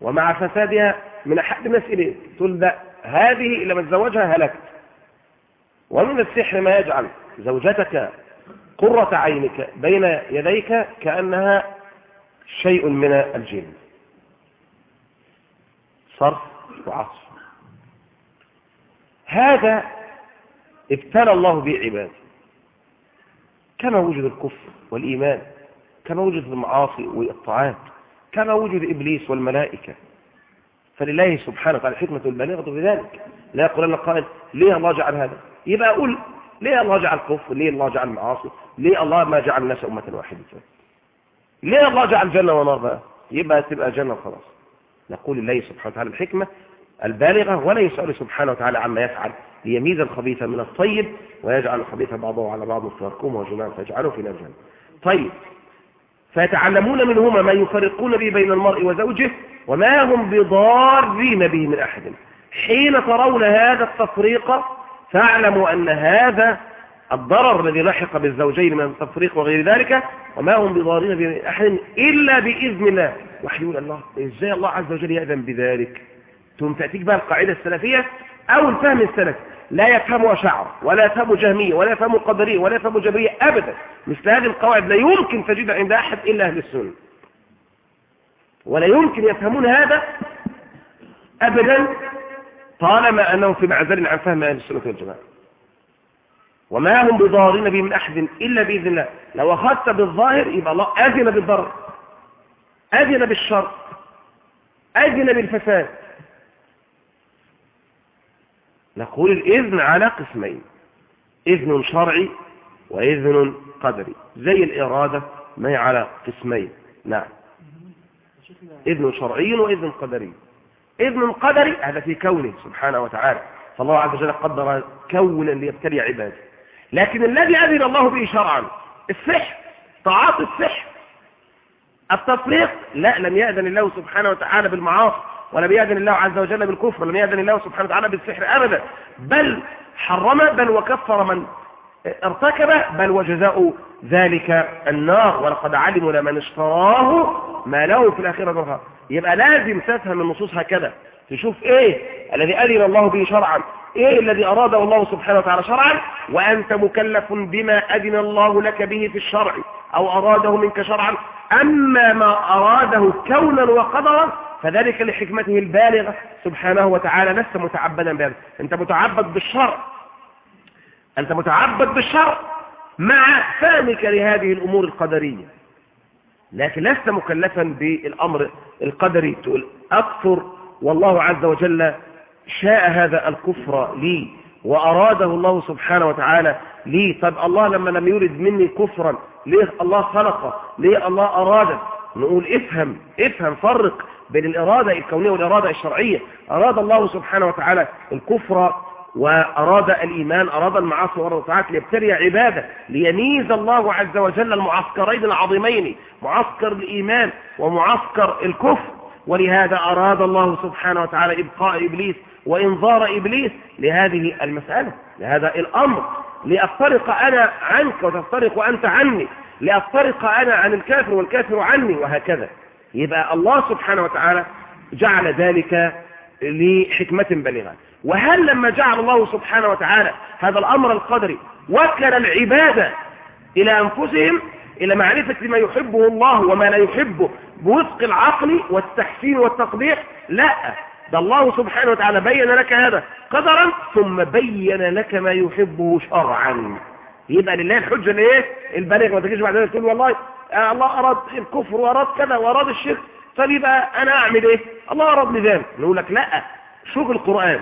ومع فسادها من أحد مسئلين تقول لا هذه إلا من زوجها هلكت. ومن السحر ما يجعل زوجتك قرة عينك بين يديك كأنها شيء من الجن. صرف وعصف هذا ابتلى الله به عباده. كما وجد الكفر والإيمان. كما وجد المعاصي والطاعات كما وجد إبليس والملائكة. فلله سبحانه وتعالى الحكمة البالغة في ذلك. لا يقول لنا قائل ليه الله جعل هذا؟ يبقى أقول ليه الله جعل كفر ليه الله جعل معاصي ليه الله ما جعل الناس أمة واحدة؟ ليه الله جعل جنة ونار بقى؟ يبقى تبقى جنة خلاص نقول لله سبحانه وتعالى الحكمة البالغة ولا يسأل سبحانه وتعالى عما يفعل ليميز الخبيث من الطيب ويجعل الخبيث بعضه على بعض فيركمه وجماعا فيجعله في نار طيب فيتعلمون منهما ما يفرقون به بين المرء وزوجه وما هم بضارين به من أحد. حين ترون هذا التفريق فاعلموا أن هذا الضرر الذي لحق بالزوجين من التفريق وغير ذلك وما هم بضارين به من أحد إلا بإذن الله. وحيول الله. إزاي الله عز وجل يأذن بذلك؟ ثم تأتيك بقى القاعدة السلفية أو الفهم السلفي. لا يفهم شعر ولا يفهم جهمية ولا يفهم قدرية ولا يفهم جبرية أبدا. مثل هذه القواعد لا يمكن تجد عند أحد إلا أهل السنة. ولا يمكن يفهمون هذا أبدا طالما أنهم في معزل عن فهم أهل السنة والجماعة. وما هم بضارين به من أحد إلا بإذن الله. لو أخذت بالظاهر يبقى الله أذن بالضرر أذن بالشر أذن بالفساد. نقول الإذن على قسمين. إذن شرعي وإذن قدري. زي الإرادة ما هي على قسمين. نعم. إذن شرعي وإذن قدري. إذن قدري هذا في كونه سبحانه وتعالى. فالله عز وجل قدر كونا ليبتلي عباده. لكن الذي أذن الله به شرعا السحر طاعات السحر التفريق لا لم يأذن الله سبحانه وتعالى بالمعاصي. ولم يأذن الله عز وجل بالكفر ولم يأذن الله سبحانه وتعالى بالسحر أبدا. بل حرم بل وكفر من ارتكب بل وجزاء ذلك النار. ولقد علموا لمن اشتراه ما له في الآخرة نرها يبقى لازم تفهم النصوص هكذا. تشوف إيه الذي أذن الله به شرعا إيه الذي أراده الله سبحانه وتعالى شرعا. وأنت مكلف بما أذن الله لك به في الشرع أو أراده منك شرعا. أما ما أراده كونا وقدرا فذلك لحكمته البالغة سبحانه وتعالى لست متعبدا بهذا. أنت متعبد بالشرع أنت متعبد بالشرع مع فهمك لهذه الأمور القدرية. لكن لست مكلفا بالأمر القدري. تقول أكفر والله عز وجل شاء هذا الكفر لي وأراده الله سبحانه وتعالى لي. طب الله لما لم يرد مني كفرا ليه الله خلقه؟ ليه الله أراده؟ نقول افهم افهم فرق. بين الإرادة الكونية والإرادة الشرعية. أراد الله سبحانه وتعالى الكفر وأراد الإيمان أراد المعاصي وأراد الطاعات ليبتلي عباده ليميز الله عز وجل المعسكرين العظيمين معسكر الإيمان ومعسكر الكفر. ولهذا أراد الله سبحانه وتعالى إبقاء إبليس وإنظار إبليس لهذه المسألة. لهذا الأمر. لأفترق أنا عنك وتفترق أنت عني. لأفترق أنا عن الكافر والكافر عني وهكذا. يبقى الله سبحانه وتعالى جعل ذلك لحكمة بالغة وهل لما جعل الله سبحانه وتعالى هذا الأمر القدري وكل العبادة إلى أنفسهم إلى معرفة ما يحبه الله وما لا يحبه بوفق العقل والتحسين والتقبيح لا. ده الله سبحانه وتعالى بين لك هذا قدرا ثم بين لك ما يحبه شرعا. يبقى لله الحجة الإيه؟ البالغ ما تجيش بعد ذلك تقول والله الله أراد الكفر وأراد كذا وأراد الشرك فبيبقى أنا أعمل إيه؟ الله أراد ذلك نقول لك لا شوف القرآن.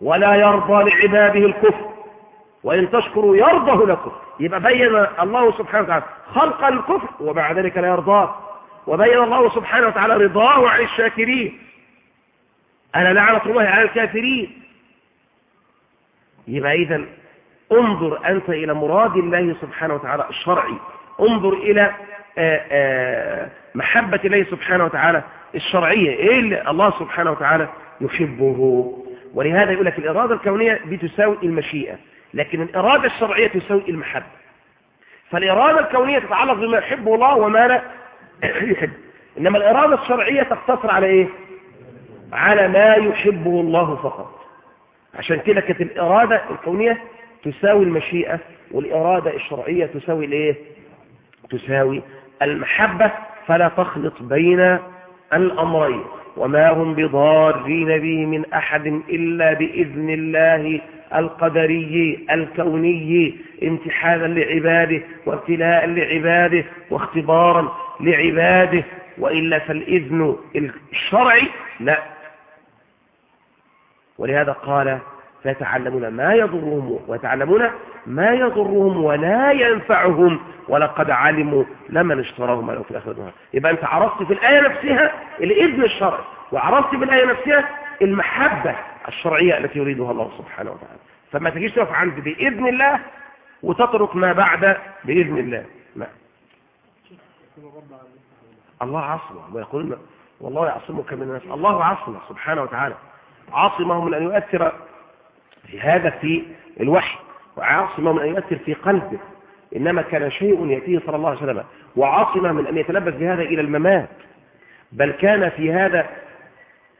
ولا يرضى لعباده الكفر. وإن تشكروا يرضه لكم. يبقى بين الله سبحانه وتعالى خلق الكفر ومع ذلك لا يرضاه وبين الله سبحانه وتعالى رضاه عن الشاكرين. أنا لعنة الله على الكافرين. يبقى إذا انظر أنت إلى مراد الله سبحانه وتعالى الشرعي. انظر إلى آآ آآ محبة الله سبحانه وتعالى الشرعية. إيه اللي الله سبحانه وتعالى يحبه؟ ولهذا يقول لك الإرادة الكونية بتساوي المشيئة لكن الإرادة الشرعية تساوي المحبة. فالإرادة الكونية تتعلق بما يحبه الله وما لا يحب. إنما الإرادة الشرعية تقتصر على إيه؟ على ما يحبه الله فقط. عشان كده كانت الإرادة الكونية تساوي المشيئة والإرادة الشرعية تساوي الإيه؟ تساوي المحبة فلا تخلط بين الأمرين. وما هم بضارين به من أحد إلا بإذن الله القدري الكوني امتحانا لعباده وابتلاء لعباده واختبارا لعباده. وإلا فالإذن الشرعي لا. ولهذا قال فيتعلمون ما يضرهم ويتعلمون ما يضرهم ولا ينفعهم. ولقد علموا لمن اشتراه ما له في الآخرة يبقى أنت عرفت في الآية نفسها الإذن الشرعي وعرفت في الآية نفسها المحبة الشرعية التي يريدها الله سبحانه وتعالى. فما تجيش تقف عند بإذن الله وتترك ما بعد بإذن الله. لا الله عصمه ويقولون والله يعصمك من الناس. الله عصمه سبحانه وتعالى. عاصمه من أن يؤثر هذا في الوحي وعاصمة من أن يؤثر في قلبه إنما كان شيء يأتيه صلى الله عليه وسلم وعاصمة من أن يتلبس بهذا إلى الممات بل كان في هذا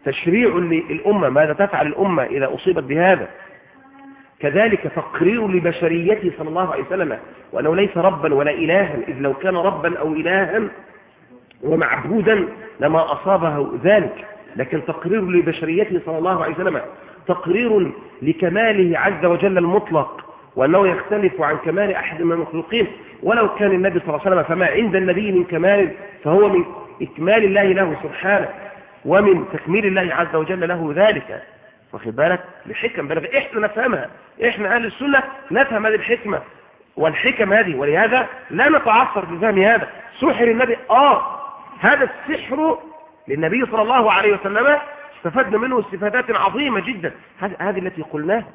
تشريع للأمة ماذا تفعل الأمة إذا أصيبت بهذا؟ كذلك تقرير لبشريته صلى الله عليه وسلم وأنه ليس ربا ولا إلها إذ لو كان ربا أو إلها ومعبودا لما أصابه ذلك لكن تقرير لبشريته صلى الله عليه وسلم تقرير لكماله عز وجل المطلق وأنه يختلف عن كمال أحد من المخلوقين. ولو كان النبي صلى الله عليه وسلم فما عند النبي من كمال فهو من إكمال الله له سبحانه ومن تكميل الله عز وجل له ذلك. واخد بالك؟ لحكم بالك إحنا نفهمها. إحنا أهل السنة نفهم هذه الحكمة. والحكم هذه ولهذا لا نتعثر في فهم هذا. سحر النبي آه هذا السحر للنبي صلى الله عليه وسلم استفدنا منه استفادات عظيمة جدا. هذه التي قلناها.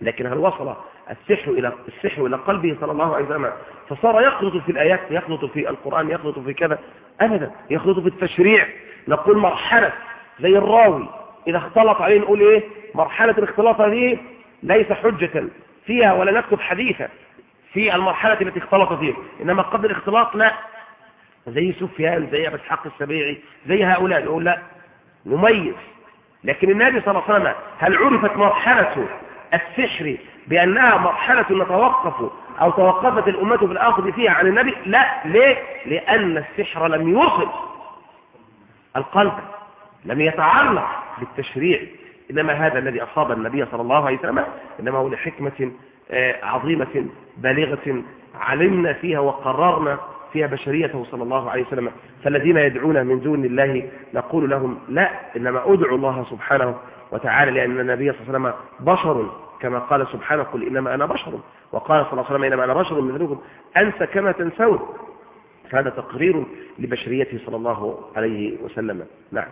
لكن هل وصل السحر إلى السحر إلى قلبه صلى الله عليه وسلم؟ فصار يخلط في الآيات يخلط في القرآن يخلط في كذا. أبدا. يخلط في التشريع. نقول مرحلة زي الراوي. إذا اختلط عليه نقول إيه؟ مرحلة الاختلاط هذه ليس حجة فيها ولا نكتب حديثا في المرحلة التي اختلط فيها إنما قبل الاختلاط لا. زي سفيان زي أبو اسحاق السبيعي زي هؤلاء. نقول لا. نميز لكن النبي صلى الله عليه وسلم هل عرفت مرحلة السحر بأنها مرحلة نتوقف أو توقفت الأمة في الآخذ فيها عن النبي؟ لا. ليه؟ لأن السحر لم يوصل القلب لم يتعلق بالتشريع. إنما هذا الذي أصاب النبي صلى الله عليه وسلم إنما هو لحكمة آه، عظيمة بالغة علمنا فيها وقررنا فيها بشريته صلى الله عليه وسلم فالذين يدعون من دون الله نقول لهم لا إنما أدعوا الله سبحانه وتعالى لأن النبي صلى الله عليه وسلم بشر كما قال سبحانه قل إنما أنا بشر وقال صلى الله عليه وسلم إنما أنا بشر مثلكم أنسى كما تنسون. فهذا تقرير لبشريته صلى الله عليه وسلم. نعم.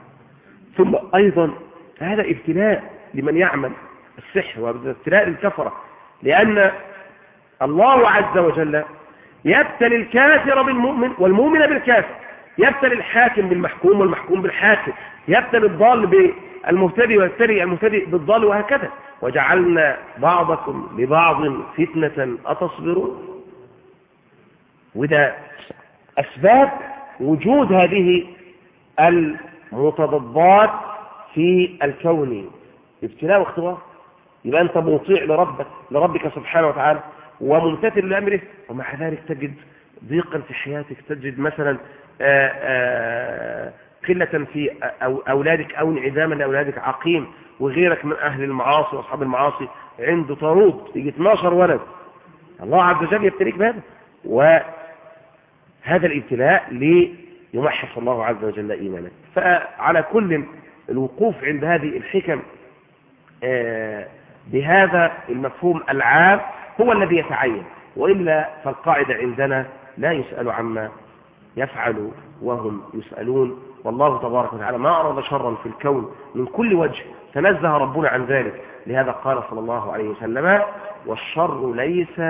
ثم أيضا هذا ابتلاء لمن يعمل السحر وابتلاء للكفرة لأن الله عز وجل يبتلي الكافر بالمؤمن والمؤمن بالكافر. يبتلي الحاكم بالمحكوم والمحكوم بالحاكم. يبتلي الضال بالمهتدي ويبتلي المهتدي بالضال وهكذا. وجعلنا بعضكم لبعض فتنة أتصبرون؟ وده أسباب وجود هذه متضادات في الكون. ابتلاء واختبار. يبقى أنت مطيع لربك لربك سبحانه وتعالى. وممتثل لأمره ومع ذلك تجد ضيقا في حياتك تجد مثلا آآ آآ قلة في أو أولادك أو انعداما لأولادك عقيم وغيرك من أهل المعاصي وأصحاب المعاصي عنده طرود يجي 12 ولد. الله عز وجل يبتليك بهذا. وهذا الابتلاء ليمحص الله عز وجل إيمانك. فعلى كل الوقوف عند هذه الحكم آه، بهذا المفهوم العام هو الذي يتعين. وإلا فالقاعدة عندنا لا يسأل عما يفعل وهم يسألون. والله تبارك وتعالى ما أراد شرا في الكون من كل وجه تنزه ربنا عن ذلك. لهذا قال صلى الله عليه وسلم والشر ليس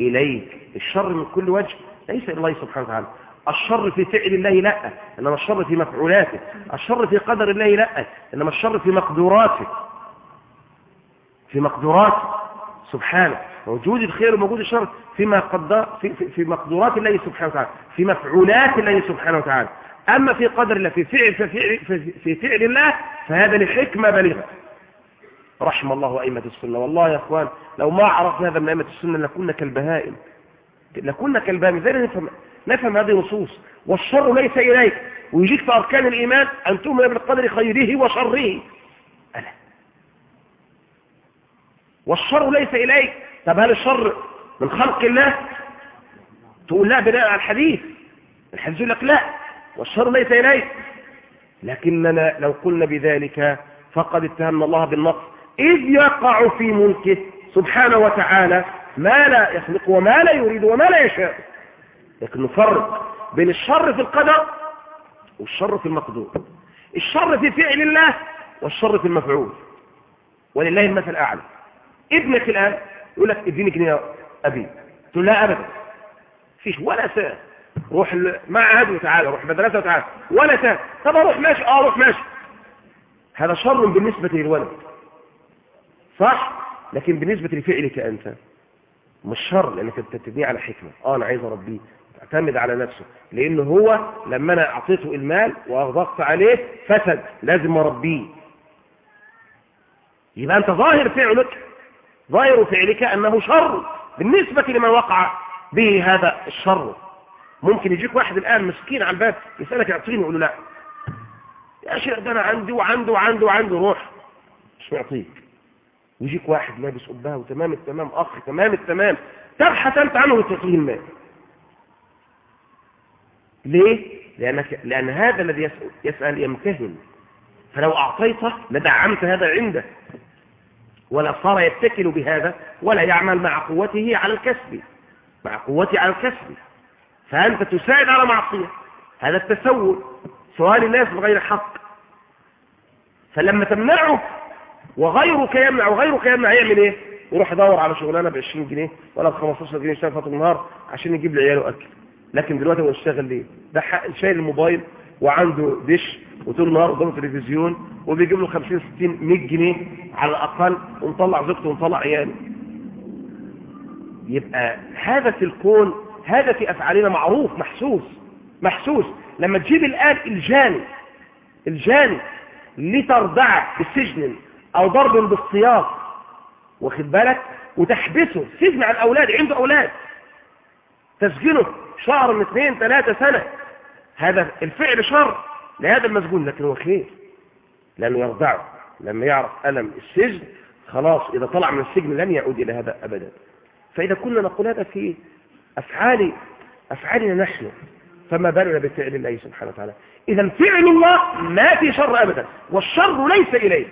إليك. الشر من كل وجه ليس إلى الله سبحانه وتعالى. الشر في فعل الله لا إنما الشر في مفعولاته. الشر في قدر الله لا إنما الشر في مقدوراته في مقدوراته سبحانه. موجود الخير وموجود الشر فيما في, في, في مقدورات الله سبحانه وتعالى في مفعولات الله سبحانه وتعالى. أما في قدر الله في فعل, في فعل, في فعل الله فهذا لحكمة بليغة. رحم الله أئمة السنة. والله يا أخوان لو ما عرفنا هذا من أئمة السنة لكنا كالبهائم. لكنا كالبهائم. زي نفهم, نفهم هذه النصوص؟ والشر ليس إليك. ويجيك في أركان الإيمان أن تؤمن بالقدر خيره وشره. ألا. والشر ليس إليك. طب هل الشر من خلق الله؟ تقول لا بناء على الحديث. الحديث يقول لك لا والشر ليس إليك. لكننا لو قلنا بذلك فقد اتهمنا الله بالنقص. إذ يقع في ملكه سبحانه وتعالى ما لا يخلق وما لا يريد وما لا يشاء. لكن نفرق بين الشر في القدر والشر في المقدور. الشر في فعل الله والشر في المفعول. ولله المثل الأعلى. ابنك الآن يقول لك اديني جنيه أبي. تقول لا أبدا. فيش ولا ساعة. روح معهد وتعالى روح مدرسة وتعالى ولا ساعة. طب أروح ماشي؟ آه أروح ماشي. هذا شر بالنسبة للولد. صح؟ لكن بالنسبة لفعلك أنت مش شر لأنك تبنيه على حكمة. آه أنا عايز أربيه. اعتمد على نفسه. لأنه هو لما أنا أعطيته المال وأضغط عليه فسد لازم أربيه. يبقى أنت ظاهر فعلك ظاهر فعلك أنه شر بالنسبة لمن وقع به هذا الشر. ممكن يجيك واحد الآن مسكين على الباب يسألك اعطيني يقول له لا. يا شيخ ده أنا عندي وعنده وعنده وعنده روح. مش معطيك. ويجيك واحد لابس قبها وتمام التمام أخ تمام التمام تبحث أنت عنه وتعطيه المال ليه؟ لأنك لأن هذا الذي يسأل, يسأل يمتهن. فلو أعطيته لدعمت هذا عنده. ولا صار يتكل بهذا ولا يعمل مع قوته على الكسب مع قوته على الكسب. فأنت تساعد على معصية. هذا التسول. سؤال الناس بغير حق. فلما تمنعه وغيرك يمنع وغيرك يمنع يعمل إيه؟ يروح يدور على شغلانة ب 20 جنيه ولا ب 15 جنيه يشتغل فتره النهار عشان يجيب لعياله أكل. لكن دلوقتي هو يشتغل ليه؟ ده شايل الموبايل. وعنده دش وطول النهار قدامه تلفزيون وبيجيب له 50 60 100 جنيه على الأقل ومطلع زوجته ومطلع عياله يبقى هذا في الكون هذا في أفعالنا معروف محسوس محسوس. لما تجيب الآن الجاني الجاني لتردعه بالسجن أو ضرب بالسياط واخد بالك؟ وتحبسه سجن على الأولاد عنده أولاد. تسجنه شهر من اثنين ثلاثة سنة. هذا الفعل شر لهذا المسجون لكن هو خير لأنه يرضعه لما يعرف ألم السجن خلاص إذا طلع من السجن لن يعود إلى هذا أبدا. فإذا كنا نقول هذا في أفعال أفعالنا نحن فما بالنا بفعل الله سبحانه وتعالى. إذا فعل الله ما في شر أبدا والشر ليس إليك.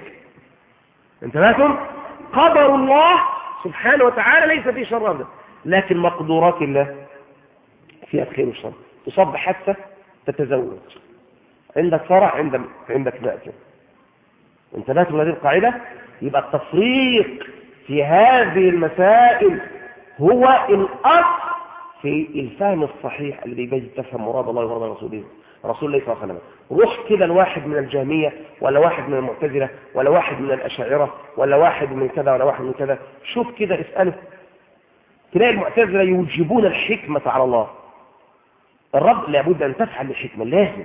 انتبهتم؟ قدر الله سبحانه وتعالى ليس في شر أبدا. لكن مقدورات الله فيها خير وشر تصب حتى تتزوج. عندك فرع عندك عندك مأجر. انتبهتم لهذه القاعدة؟ يبقى التفريق في هذه المسائل هو الأصل في الفهم الصحيح الذي يجب تفهم مراد الله ومراد رسوله. رسول الله صلى الله عليه وسلم. روح كده لواحد من الجهمية ولا واحد من المعتزلة ولا واحد من الأشاعرة ولا واحد من كذا ولا واحد من كذا. شوف كده اسأله. تلاقي المعتزلة يوجبون الحكمة على الله. الرب لابد أن تفعل الحكمة لازم.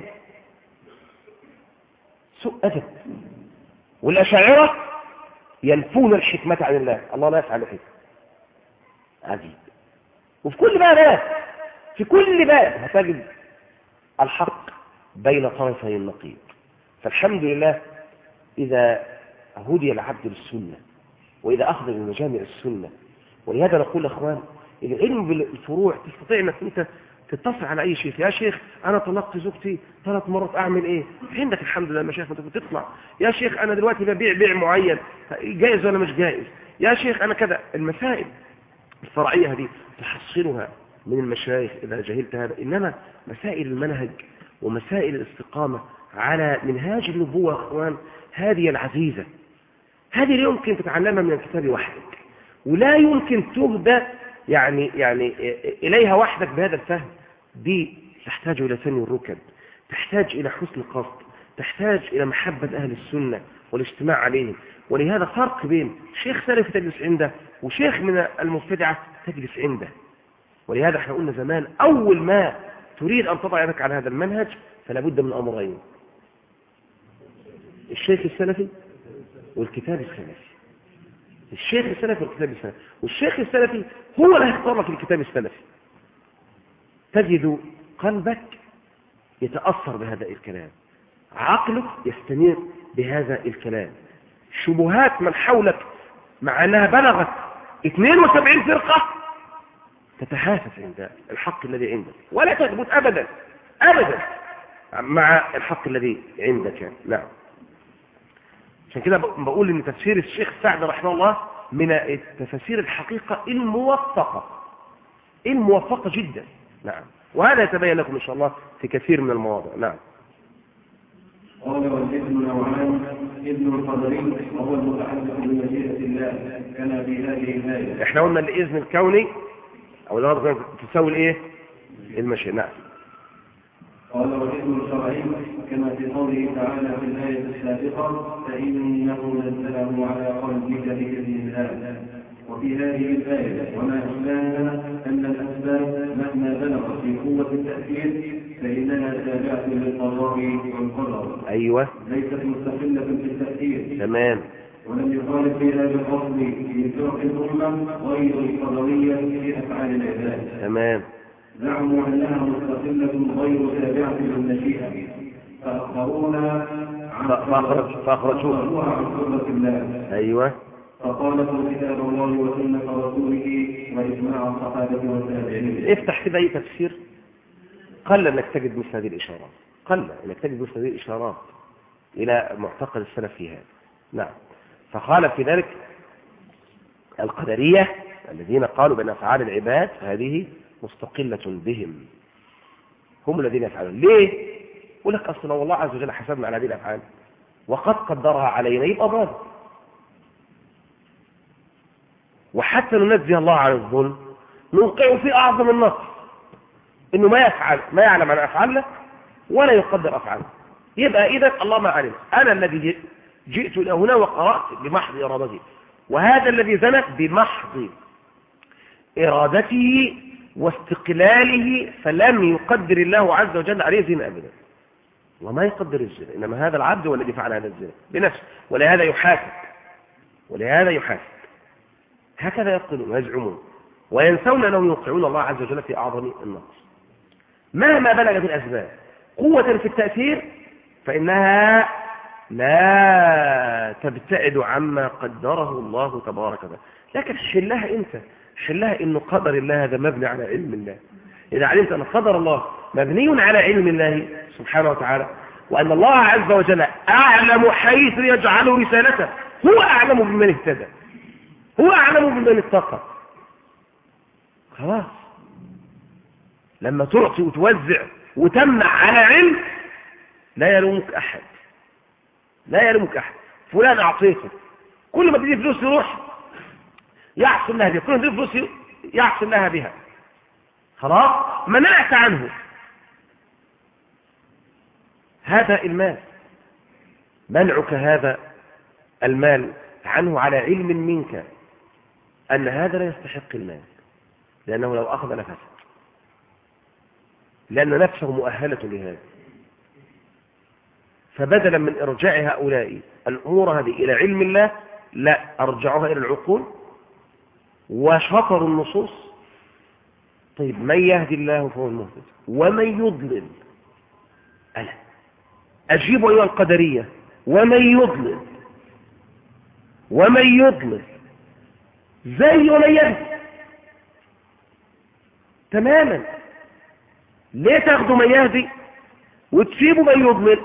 سوء أدب. والأشاعرة ينفون الحكمة عن الله. الله لا يفعل الحكمة عجيب. وفي كل باب في كل باب هتجد الحق بين طرفي النقيض. فالحمد لله إذا هدي العبد للسنة وإذا أخذ بمجامع السنة ولهذا نقول أخوان العلم بالفروع تستطيع أنك أنت تتصل على أي شيخ يا شيخ أنا طلقت زوجتي ثلاث مرات أعمل إيه؟ عندك الحمد لله مشايخ أنت بتطلع يا شيخ أنا دلوقتي ببيع بيع معين جائز ولا مش جائز يا شيخ أنا كذا. المسائل الفرعية هذه تحصلها من المشايخ إذا جهلت هذا. إنما مسائل المنهج ومسائل الاستقامة على منهاج النبوة أخوان هذه العزيزة. هذه لا يمكن تتعلمها من الكتاب وحدك ولا يمكن تهدى يعني يعني إليها وحدك بهذا الفهم. دي تحتاج إلى ثاني الركب تحتاج إلى حسن قصد تحتاج إلى محبة أهل السنة والاجتماع عليهم. ولهذا فرق بين شيخ سلفي تجلس عنده وشيخ من المبتدعة تجلس عنده. ولهذا إحنا قلنا زمان أول ما تريد أن تضع يدك على هذا المنهج فلا بد من أمرين. الشيخ السلفي والكتاب السلفي. الشيخ السلفي والكتاب السلفي. والشيخ السلفي هو اللي هيختار لك الكتاب السلفي. تجد قلبك يتأثر بهذا الكلام. عقلك يستنير بهذا الكلام. شبهات من حولك مع أنها بلغت 72 فرقة تتحاسس عند الحق الذي عندك. ولا تثبت أبدا. أبدا. مع الحق الذي عندك. نعم. عشان كده بقول إن تفسير الشيخ سعد رحمه الله من التفاسير الحقيقة الموفقة الموفقة جدا. نعم. وهذا يتبين لكم إن شاء الله في كثير من المواضع. نعم. قال والابن نوعان ابن القدري وهو المتعلق بمشيئة الله كما في هذه الآية. إحنا قلنا الإذن الكوني أو الأرض تساوي الإيه؟ المشيئة. نعم. قال والاسم الشرعي كما في قوله تعالى في الآية السابقة فإنه نزله على قلبك بإذن الله. وفي هذه الآية وما أشباهها أن الأسباب مهما بلغت في قوة التأثير فإنها تابعة للقضاء والقدر. أيوه. ليست مستقلة في التأثير. تمام. ولم يخالف فيها بالقصد في فرق الأمة غير القدرية في أفعال العباد. تمام. زعموا أنها مستقلة غير تابعة للمشيئة فأخبرونا عن فأخرج- فأخرجوها. عن قدرة الله. أيوه. فخالفوا كتاب الله وسنة رسوله وإجماع الصحابة والتابعين. افتح كده أي تفسير. قل أنك تجد مثل هذه الإشارات. قل أنك تجد مثل هذه الإشارات إلى معتقد السلف في هذا. نعم. فخالف في ذلك القدرية الذين قالوا بأن أفعال العباد هذه مستقلة بهم. هم الذين يفعلون. ليه؟ يقول لك أصلا والله عز وجل حسبنا على هذه الأفعال. وقد قدرها علينا يبقى ضاد وحتى ننزه الله عن الظلم. نوقع في أعظم النصر. إنه ما يفعل ما يعلم عن أفعاله ولا يقدر أفعاله. يبقى إذا الله ما علم. أنا الذي جئت إلى هنا وقرأت بمحض إرادتي. وهذا الذي زنت بمحض إرادته واستقلاله فلم يقدر الله عز وجل عليه زنا أبدا. وما يقدر الزنا إنما هذا العبد هو الذي فعل هذا الزنا بنفسه ولهذا يحاسب ولهذا يحاسب. هكذا يقولون ويزعمون وينسون أنهم يوقعون الله عز وجل في أعظم النقص. مهما بلغت الأسباب قوة في التأثير فإنها لا تبتعد عما قدره الله تبارك وتعالى. لكن حلها أنت حلها إنه قدر الله هذا مبني على علم الله. إذا علمت أن قدر الله مبني على علم الله سبحانه وتعالى وأن الله عز وجل أعلم حيث يجعل رسالته هو أعلم بمن اهتدى هو أعلم بمن اتقى. خلاص. لما تعطي وتوزع وتمنع على علم لا يلومك أحد. لا يلومك أحد. فلان أعطيته. كل ما تجي فلوس يروح. يحصل لها بها. كل تجي فلوس يحصل لها بها. خلاص؟ منعت عنه. هذا المال. منعك هذا المال عنه على علم منك أن هذا لا يستحق المال. لأنه لو أخذ لفسد لأن نفسه مؤهلة لهذا. فبدلا من إرجاع هؤلاء الأمور هذه إلى علم الله لا أرجعوها إلى العقول. وشطروا النصوص. طيب من يهدي الله فهو المهتد ومن يضلل؟ أنا أجيب أيها القدرية ومن يضلل؟ ومن يضلل؟ زي ومن يهدي تماما. ليه تاخدوا من يهدي وتسيبوا من يضلل؟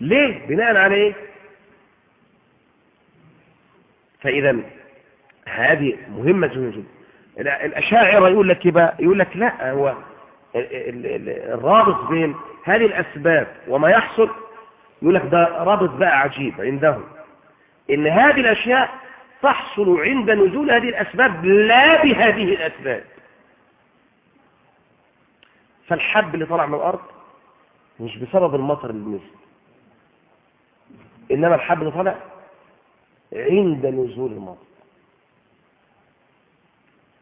ليه؟ بناء على إيه؟ فإذا هذه مهمة جدا. الاشاعره يقول لك بقى؟ يقول لك لا هو الرابط بين هذه الأسباب وما يحصل يقول لك ده رابط بقى عجيب عندهم. إن هذه الأشياء تحصل عند نزول هذه الأسباب لا بهذه الأسباب. فالحب اللي طلع من الأرض مش بسبب المطر اللي نزل. إنما الحب اللي طلع عند نزول المطر.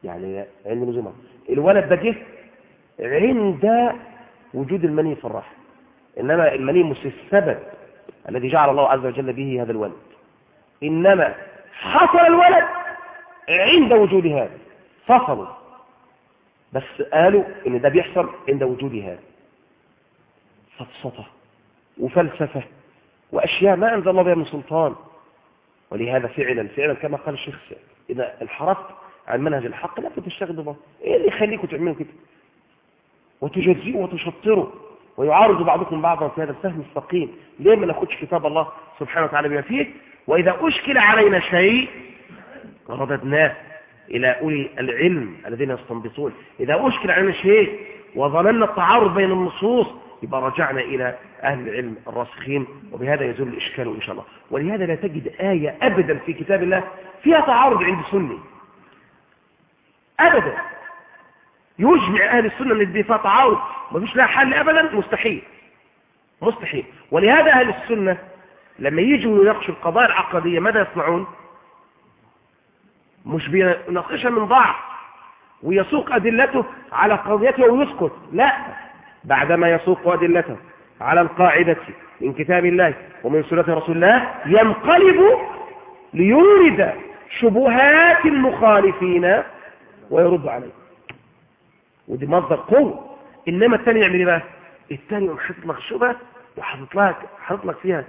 يعني نزول المطر الولد ده جه عند وجود المني في الرحم إنما المني مش السبب الذي جعل الله عز وجل به هذا الولد. إنما حصل الولد عند وجود هذا. فصلوا. بس قالوا إن ده بيحصل عند وجود هذا. سفسطة وفلسفة وأشياء ما أنزل الله بها من سلطان. ولهذا فعلا فعلا كما قال الشيخ إذا انحرفت عن منهج الحق لا تشتغل ببعض إيه اللي يخليكم تعملوا كده؟ وتجزئوا وتشطروا. ويعارض بعضكم بعضا في هذا الفهم السقيم ليه ما ناخدش كتاب الله سبحانه وتعالى بما فيه؟ وإذا أشكل علينا شيء رددناه إلى أولي العلم الذين يستنبطون. إذا أشكل علينا شيء وظننا التعارض بين النصوص يبقى رجعنا إلى أهل العلم الراسخين. وبهذا يزول الإشكال إن شاء الله. ولهذا لا تجد آية ابدا في كتاب الله فيها تعارض عند سني. ابدا. يجمع السنة ان دي فيها تعارض مفيش لها حل ابدا. مستحيل. مستحيل. ولهذا أهل السنة لما يجوا يناقشوا القضايا العقدية ماذا يصنعون؟ مش بيناقشها من ضعف. ويسوق أدلته على قضيته ويسكت. لا. بعدما يسوق أدلته على القاعدة من كتاب الله ومن سنة رسول الله ينقلب ليورد شبهات المخالفين ويرد عليه. ودي مصدر قوة إنما الثاني يعمل إيه بقى؟ الثاني يقوم حاطط لك شبهة وحاطط لك حاطط لك فيها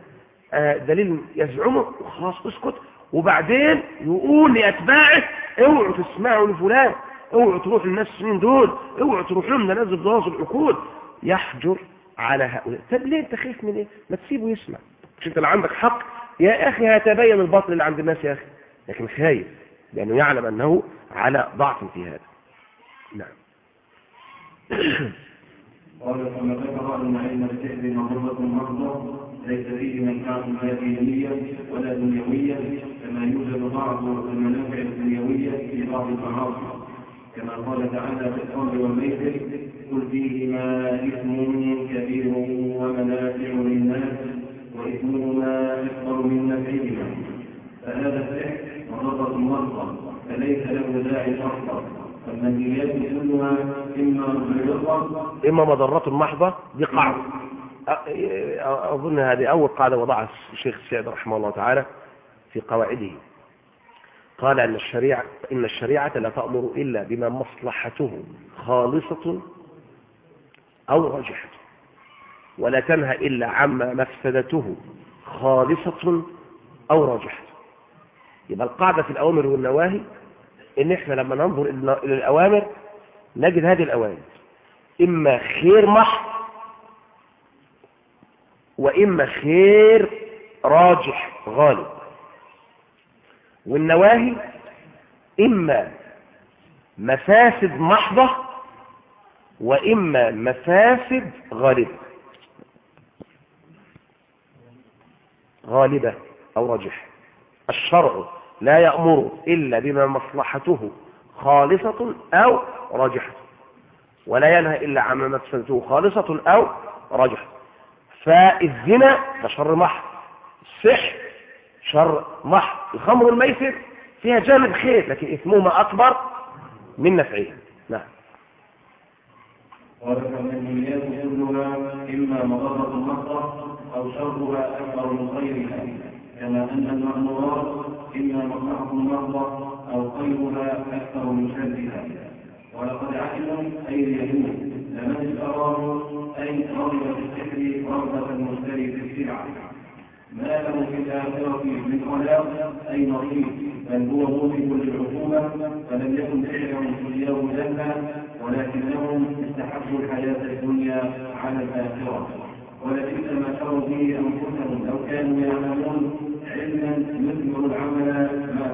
آه دليل يزعمه وخلاص اسكت. وبعدين يقول لأتباعه اوعوا تسمعوا لفلان اوعوا تروحوا للناس السنين دول اوعوا تروحوا لهم ده نازل ضواص العقول. يحجر على هؤلاء. طب ليه أنت خايف من إيه؟ ما تسيبه يسمع. مش أنت اللي عندك حق؟ يا أخي هيتبين الباطل اللي عند الناس يا أخي. لكن خايف. لأنه يعلم أنه على ضعف في هذا. نعم. قال كما ذكر إن علم السحر مضرة مرضى ليس فيه منفعة لا دينية ولا دنيوية كما يوجد بعض المنافع الدنيوية في بعض المعاصي. كما قال تعالى في الخمر والميسر قل فيهما إثم كبير ومنافع للناس وإثمهما أكبر من نفعهما. فهذا السحر مضرة مرضى فليس له داعي أصلا فالمنهيات كلها إما مضرة. إما مضرة محضة دي قاعدة أظن هذه أول قاعدة وضعها الشيخ السعد رحمه الله تعالى في قواعده. قال أن الشريعة إن الشريعة لا تأمر إلا بما مصلحته خالصة أو راجحة ولا تنهى إلا عما مفسدته خالصة أو راجحة. يبقى القاعدة في الأوامر والنواهي إن إحنا لما ننظر إلى الأوامر نجد هذه الأوامر. إما خير محض وإما خير راجح غالب. والنواهي إما مفاسد محضة وإما مفاسد غالبة. غالبة أو راجحة. الشرع لا يأمر إلا بما مصلحته خالصة أو راجحة. ولا ينهى إلا عما مفسدته خالصة أو راجحة. فالزنا ده شر محض السحر شر محض الخمر والميسر فيها جانب خير لكن إثمهما أكبر من نفعها نعم. والكماليات كلها إما مضرة محضة أو شرها أكبر من غيرها كما أن المأمورات إما مصلحة مرضى أو خيرها أكثر من شرها. ولقد علموا أي اليهود لمن اشتراه أي رغب في السحر رغبة المشتري في السلعة ما له في الآخرة من خلاق أي نصيب بل هو موجب للعقوبة. فلم يكن سحرهم سرياه جنة ولكنهم استحبوا الحياة الدنيا على الآخرة. ولبئس ما شروا به أنفسهم لو كانوا يعلمون علما يثمر العمل ما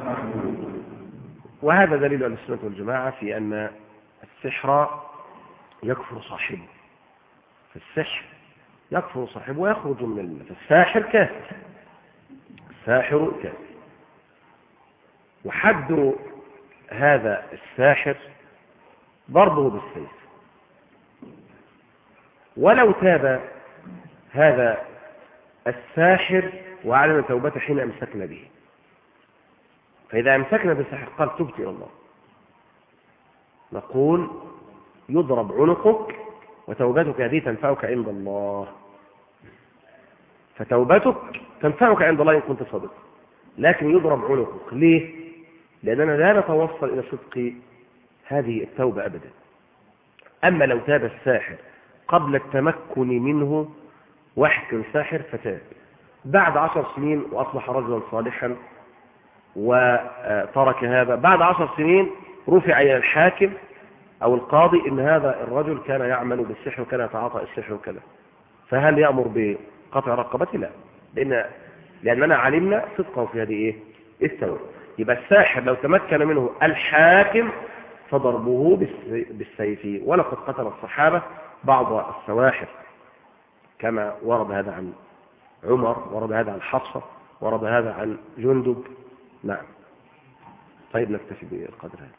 وهذا دليل أهل السنة والجماعة في أن السحر يكفر صاحبه. فالسحر يكفر صاحبه ويخرج من الملة. فالساحر كافر الساحر كافر وحد هذا الساحر ضربه بالسيف. ولو تاب هذا الساحر وأعلن توبته حين أمسكنا به. فإذا أمسكنا بالساحر قال تبت إلى الله. نقول يضرب عنقك وتوبتك هذه تنفعك عند الله. فتوبتك تنفعك عند الله إن كنت صادق. لكن يضرب عنقك. ليه؟ لأننا لا نتوصل إلى صدق هذه التوبة أبدا. أما لو تاب الساحر قبل التمكن منه كان ساحر فتاب. بعد عشر سنين وأصبح رجلا صالحا وترك هذا. بعد عشر سنين رفع إلى الحاكم أو القاضي إن هذا الرجل كان يعمل بالسحر وكان يتعاطى السحر وكذا. فهل يأمر بقطع رقبته لا. لأن لأننا علمنا صدقه في هذه إيه؟ التوبة يبقى الساحر لو تمكن منه الحاكم فضربه بالسيف. ولقد قتل الصحابة بعض السواحر كما ورد هذا عن عمر ورد هذا عن حفصة ورد هذا عن جندب. نعم. طيب نكتفي بالقدر هذا.